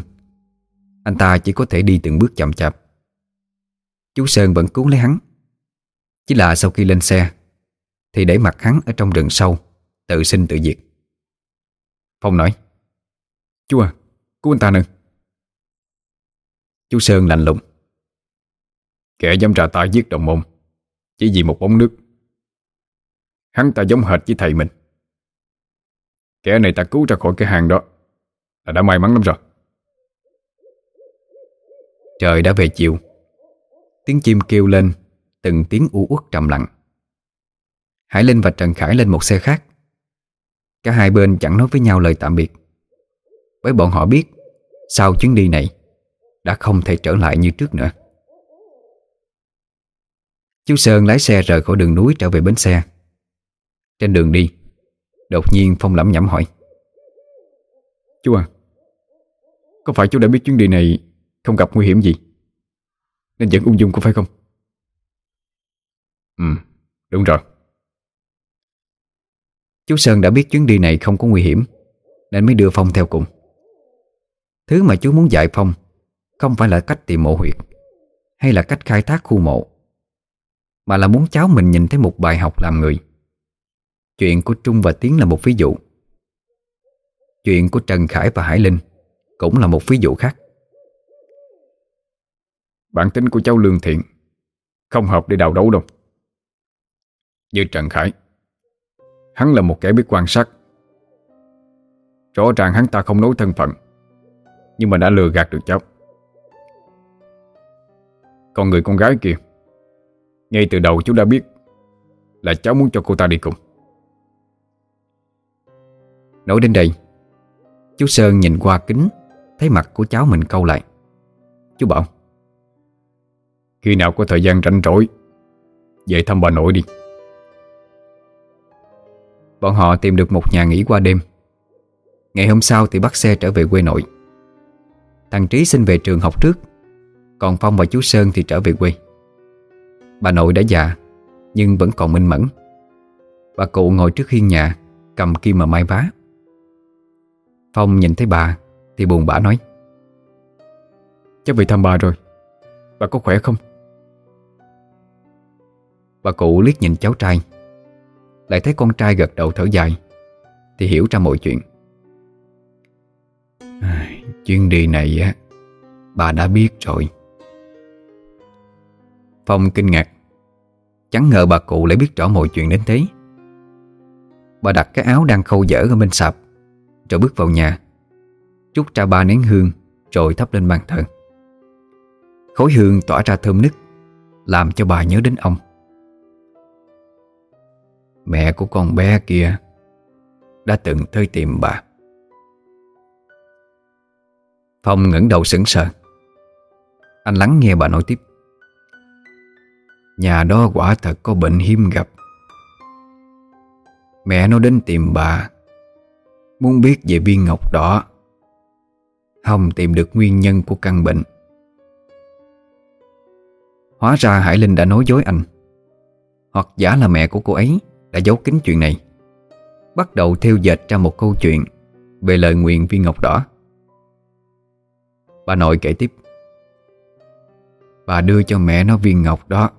Anh ta chỉ có thể đi từng bước chậm chạp. Chú Sơn vẫn cứu lấy hắn. Chỉ là sau khi lên xe Thì để mặt hắn ở trong rừng sâu Tự sinh tự diệt. Phong nói Chú à, cứu anh ta nè. Chú Sơn lạnh lùng Kẻ dám ra tay giết đồng môn Chỉ vì một bóng nước. Hắn ta giống hệt với thầy mình. Kẻ này ta cứu ra khỏi cái hàng đó là đã may mắn lắm rồi. Trời đã về chiều. Tiếng chim kêu lên Từng tiếng u uất trầm lặng. Hải Linh và Trần Khải lên một xe khác. Cả hai bên chẳng nói với nhau lời tạm biệt. Bởi bọn họ biết Sau chuyến đi này Đã không thể trở lại như trước nữa. Chú Sơn lái xe rời khỏi đường núi trở về bến xe. Trên đường đi Đột nhiên Phong lẩm nhẩm hỏi. Chú à có phải chú đã biết chuyến đi này Không gặp nguy hiểm gì? Nên vẫn ung dung có phải không? Ừ đúng rồi. Chú Sơn đã biết chuyến đi này không có nguy hiểm, Nên mới đưa Phong theo cùng. Thứ mà chú muốn dạy Phong Không phải là cách tìm mộ huyệt Hay là cách khai thác khu mộ, Mà là muốn cháu mình nhìn thấy một bài học làm người. Chuyện của Trung và Tiến là một ví dụ. Chuyện của Trần Khải và Hải Linh cũng là một ví dụ khác. Bản tính của cháu lương thiện Không hợp để đào đấu đâu. Như Trần Khải, Hắn là một kẻ biết quan sát. Rõ ràng hắn ta không nói thân phận, Nhưng mà đã lừa gạt được cháu. Còn người con gái kia, Ngay từ đầu chú đã biết Là cháu muốn cho cô ta đi cùng. Nói đến đây, Chú Sơn nhìn qua kính Thấy mặt của cháu mình câu lại. Chú bảo, Khi nào có thời gian rảnh rỗi, Về thăm bà nội đi. Bọn họ tìm được một nhà nghỉ qua đêm. Ngày hôm sau thì bắt xe trở về quê nội. Thằng Trí xin về trường học trước, Còn Phong và chú Sơn thì trở về quê. Bà nội đã già, Nhưng vẫn còn minh mẫn. Bà cụ ngồi trước hiên nhà, Cầm kim mà mai vá. Phong nhìn thấy bà thì buồn bã nói. Cháu về thăm bà rồi. Bà có khỏe không? Bà cụ liếc nhìn cháu trai. Lại thấy con trai gật đầu thở dài. Thì hiểu ra mọi chuyện. À, Chuyến đi này á Bà đã biết rồi. Phong kinh ngạc. Chẳng ngờ bà cụ lại biết rõ mọi chuyện đến thế. Bà đặt cái áo đang khâu dở ở bên sạp Rồi bước vào nhà chút ra ba nén hương Rồi thắp lên bàn thờ. Khối hương tỏa ra thơm nức, Làm cho bà nhớ đến ông. Mẹ của con bé kia Đã từng tới tìm bà. Phong ngẩng đầu sững sờ. Anh lắng nghe bà nói tiếp. Nhà đó quả thật có bệnh hiếm gặp. Mẹ nó đến tìm bà, Muốn biết về viên ngọc đỏ. Không tìm được nguyên nhân của căn bệnh. Hóa ra Hải Linh đã nói dối anh. Hoặc giả là mẹ của cô ấy Đã giấu kín chuyện này. Bắt đầu theo dệt ra một câu chuyện Về lời nguyện viên ngọc đỏ. Bà nội kể tiếp. Bà đưa cho mẹ nó viên ngọc đó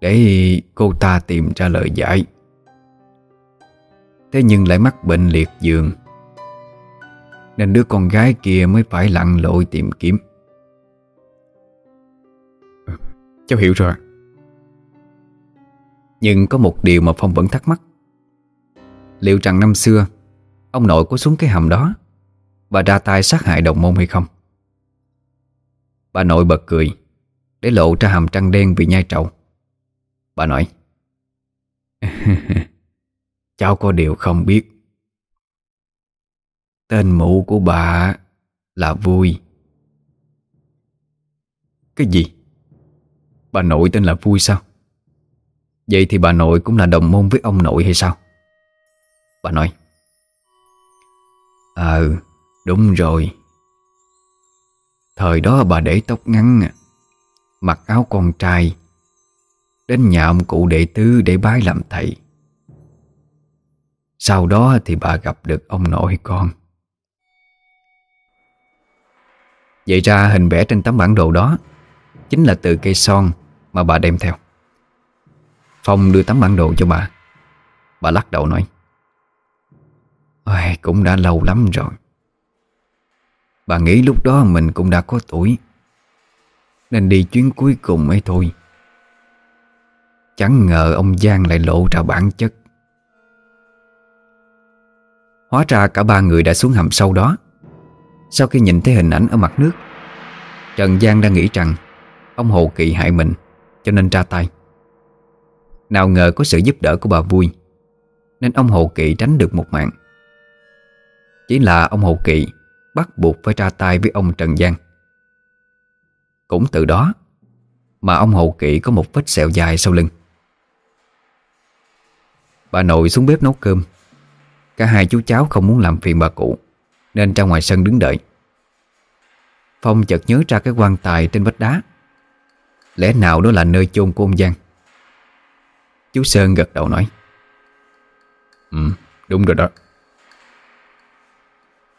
Để cô ta tìm ra lời giải. Thế nhưng lại mắc bệnh liệt giường. Nên đứa con gái kia mới phải lặn lội tìm kiếm. Cháu hiểu rồi. Nhưng có một điều mà Phong vẫn thắc mắc. Liệu rằng năm xưa Ông nội có xuống cái hầm đó Và ra tay sát hại đồng môn hay không? Bà nội bật cười Để lộ ra hàm trăng đen vì nhai trầu. Bà nói Cháu có điều không biết Tên mụ của bà là Vui Cái gì? Bà nội tên là Vui sao? Vậy thì bà nội cũng là đồng môn với ông nội hay sao? Bà nói Ờ, đúng rồi Thời đó bà để tóc ngắn Mặc áo con trai Đến nhà ông cụ đệ tứ để bái làm thầy Sau đó thì bà gặp được ông nội con Vậy ra hình vẽ trên tấm bản đồ đó. Chính là từ cây son mà bà đem theo. Phong đưa tấm bản đồ cho bà. Bà lắc đầu nói Ôi, Cũng đã lâu lắm rồi. Bà nghĩ lúc đó mình cũng đã có tuổi Nên đi chuyến cuối cùng ấy thôi. Chẳng ngờ ông Giang lại lộ ra bản chất. Hóa ra cả ba người đã xuống hầm sâu đó. Sau khi nhìn thấy hình ảnh ở mặt nước, Trần Giang đang nghĩ rằng Ông Hồ Kỵ hại mình, Cho nên ra tay. Nào ngờ có sự giúp đỡ của bà Vui, Nên ông Hồ Kỵ tránh được một mạng. Chỉ là ông Hồ Kỵ Bắt buộc phải ra tay với ông Trần Giang. Cũng từ đó Mà ông Hồ Kỵ có một vết sẹo dài sau lưng. Bà nội xuống bếp nấu cơm. Cả hai chú cháu không muốn làm phiền bà cụ. Nên ra ngoài sân đứng đợi. Phong chợt nhớ ra cái quan tài trên vách đá. Lẽ nào đó là nơi chôn của ông Giang? Chú Sơn gật đầu nói. Ừ, đúng rồi đó.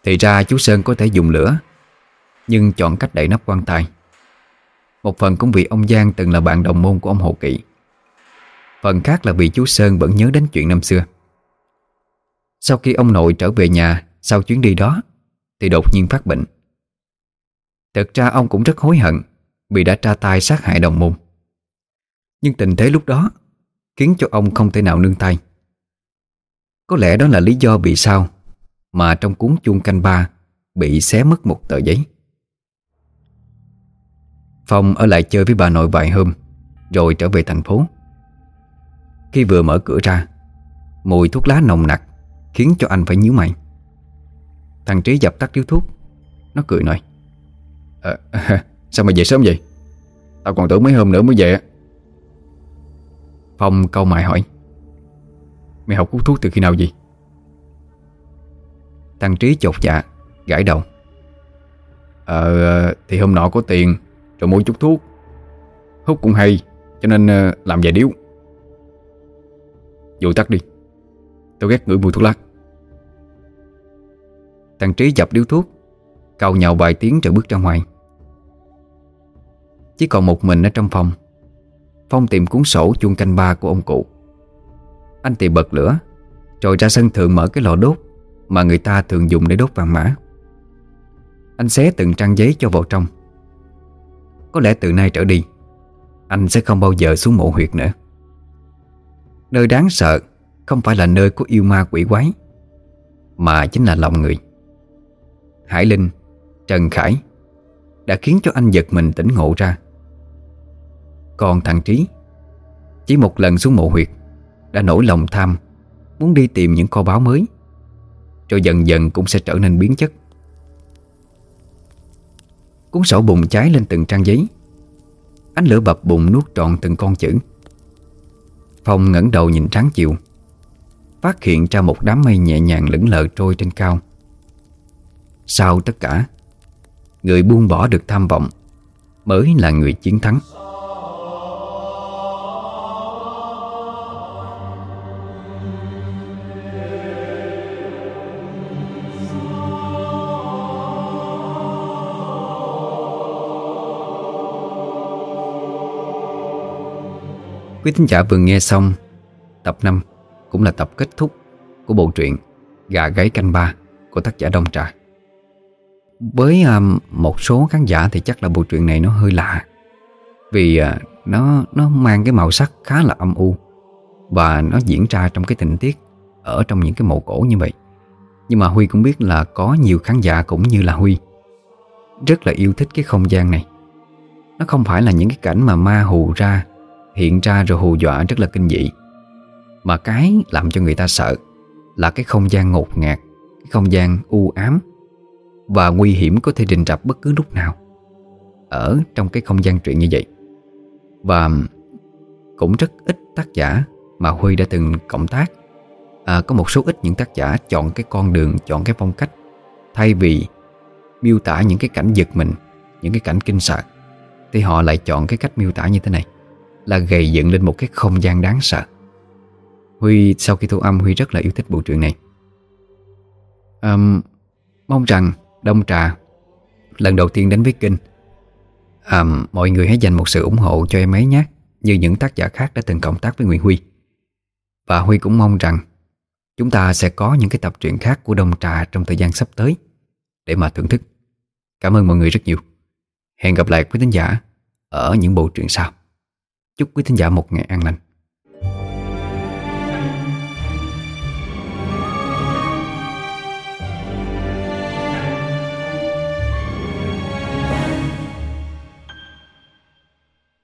Thì ra chú Sơn có thể dùng lửa Nhưng chọn cách đẩy nắp quan tài. Một phần cũng vì ông Giang từng là bạn đồng môn của ông Hồ Kỵ. Phần khác là vì chú Sơn vẫn nhớ đến chuyện năm xưa. Sau khi ông nội trở về nhà sau chuyến đi đó, Thì đột nhiên phát bệnh. Thật ra ông cũng rất hối hận Vì đã tra tay sát hại đồng môn. Nhưng tình thế lúc đó Khiến cho ông không thể nào nương tay. Có lẽ đó là lý do vì sao Mà trong cuốn chuông canh ba Bị xé mất một tờ giấy. Phong ở lại chơi với bà nội vài hôm, Rồi trở về thành phố. Khi vừa mở cửa ra, Mùi thuốc lá nồng nặc Khiến cho anh phải nhíu mày. Thằng Trí dập tắt điếu thuốc. Nó cười nói à, Sao mà về sớm vậy? Tao còn tưởng mấy hôm nữa mới về Phong câu mày hỏi Mày học hút thuốc từ khi nào vậy? Thằng Trí chột dạ Gãi đầu Ờ thì hôm nọ có tiền Rồi mua chút thuốc. Hút cũng hay Cho nên ờ, làm vài điếu. Vụ tắt đi. Tôi ghét ngửi mùi thuốc lá Thằng Trí dập điếu thuốc Cầu nhậu vài tiếng rồi bước ra ngoài. Chỉ còn một mình ở trong phòng. Phong tìm cuốn sổ chuông canh ba của ông cụ. Anh tìm bật lửa Rồi ra sân thượng mở cái lò đốt Mà người ta thường dùng để đốt vàng mã. Anh xé từng trang giấy cho vào trong. Có lẽ từ nay trở đi, Anh sẽ không bao giờ xuống mộ huyệt nữa. Nơi đáng sợ Không phải là nơi có yêu ma quỷ quái, Mà chính là lòng người. Hải Linh, Trần Khải Đã khiến cho anh giật mình tỉnh ngộ ra. Còn thằng Trí, Chỉ một lần xuống mộ huyệt, Đã nổi lòng tham, Muốn đi tìm những kho báu mới Rồi dần dần cũng sẽ trở nên biến chất. Cuốn sổ bùng cháy lên từng trang giấy. Ánh lửa bập bùng nuốt trọn từng con chữ. Phong ngẩng đầu nhìn trắng chiều, Phát hiện ra một đám mây nhẹ nhàng lững lờ trôi trên cao. Sau tất cả, Người buông bỏ được tham vọng Mới là người chiến thắng. Quý thính giả vừa nghe xong Tập 5 cũng là tập kết thúc Của bộ truyện Gà gáy canh ba của tác giả Đông Trà. Với uh, một số khán giả thì chắc là bộ truyện này nó hơi lạ. Vì uh, nó nó mang cái màu sắc khá là âm u Và nó diễn ra trong cái tình tiết Ở trong những cái mộ cổ như vậy. Nhưng mà Huy cũng biết là có nhiều khán giả cũng như là Huy Rất là yêu thích cái không gian này. Nó không phải là những cái cảnh mà ma hù ra hiện ra rồi hù dọa rất là kinh dị. Mà cái làm cho người ta sợ Là cái không gian ngột ngạt Cái không gian u ám và nguy hiểm có thể rình rập bất cứ lúc nào. Ở trong cái không gian truyện như vậy. Và cũng rất ít tác giả mà Huy đã từng cộng tác. À, Có một số ít những tác giả chọn cái con đường, chọn cái phong cách Thay vì miêu tả những cái cảnh giật mình Những cái cảnh kinh sợ Thì họ lại chọn cái cách miêu tả như thế này là gầy dựng lên một cái không gian đáng sợ. Huy sau khi thu âm Huy rất là yêu thích bộ truyện này. Um, Mong rằng Đông Trà. Lần đầu tiên đến với kênh. À, Mọi người hãy dành một sự ủng hộ cho em ấy nhé Như những tác giả khác đã từng cộng tác với Nguyễn Huy. Và Huy cũng mong rằng Chúng ta sẽ có những cái tập truyện khác của Đông Trà Trong thời gian sắp tới Để mà thưởng thức. Cảm ơn mọi người rất nhiều. Hẹn gặp lại quý thính giả Ở những bộ truyện sau. Chúc quý thính giả một ngày an lành.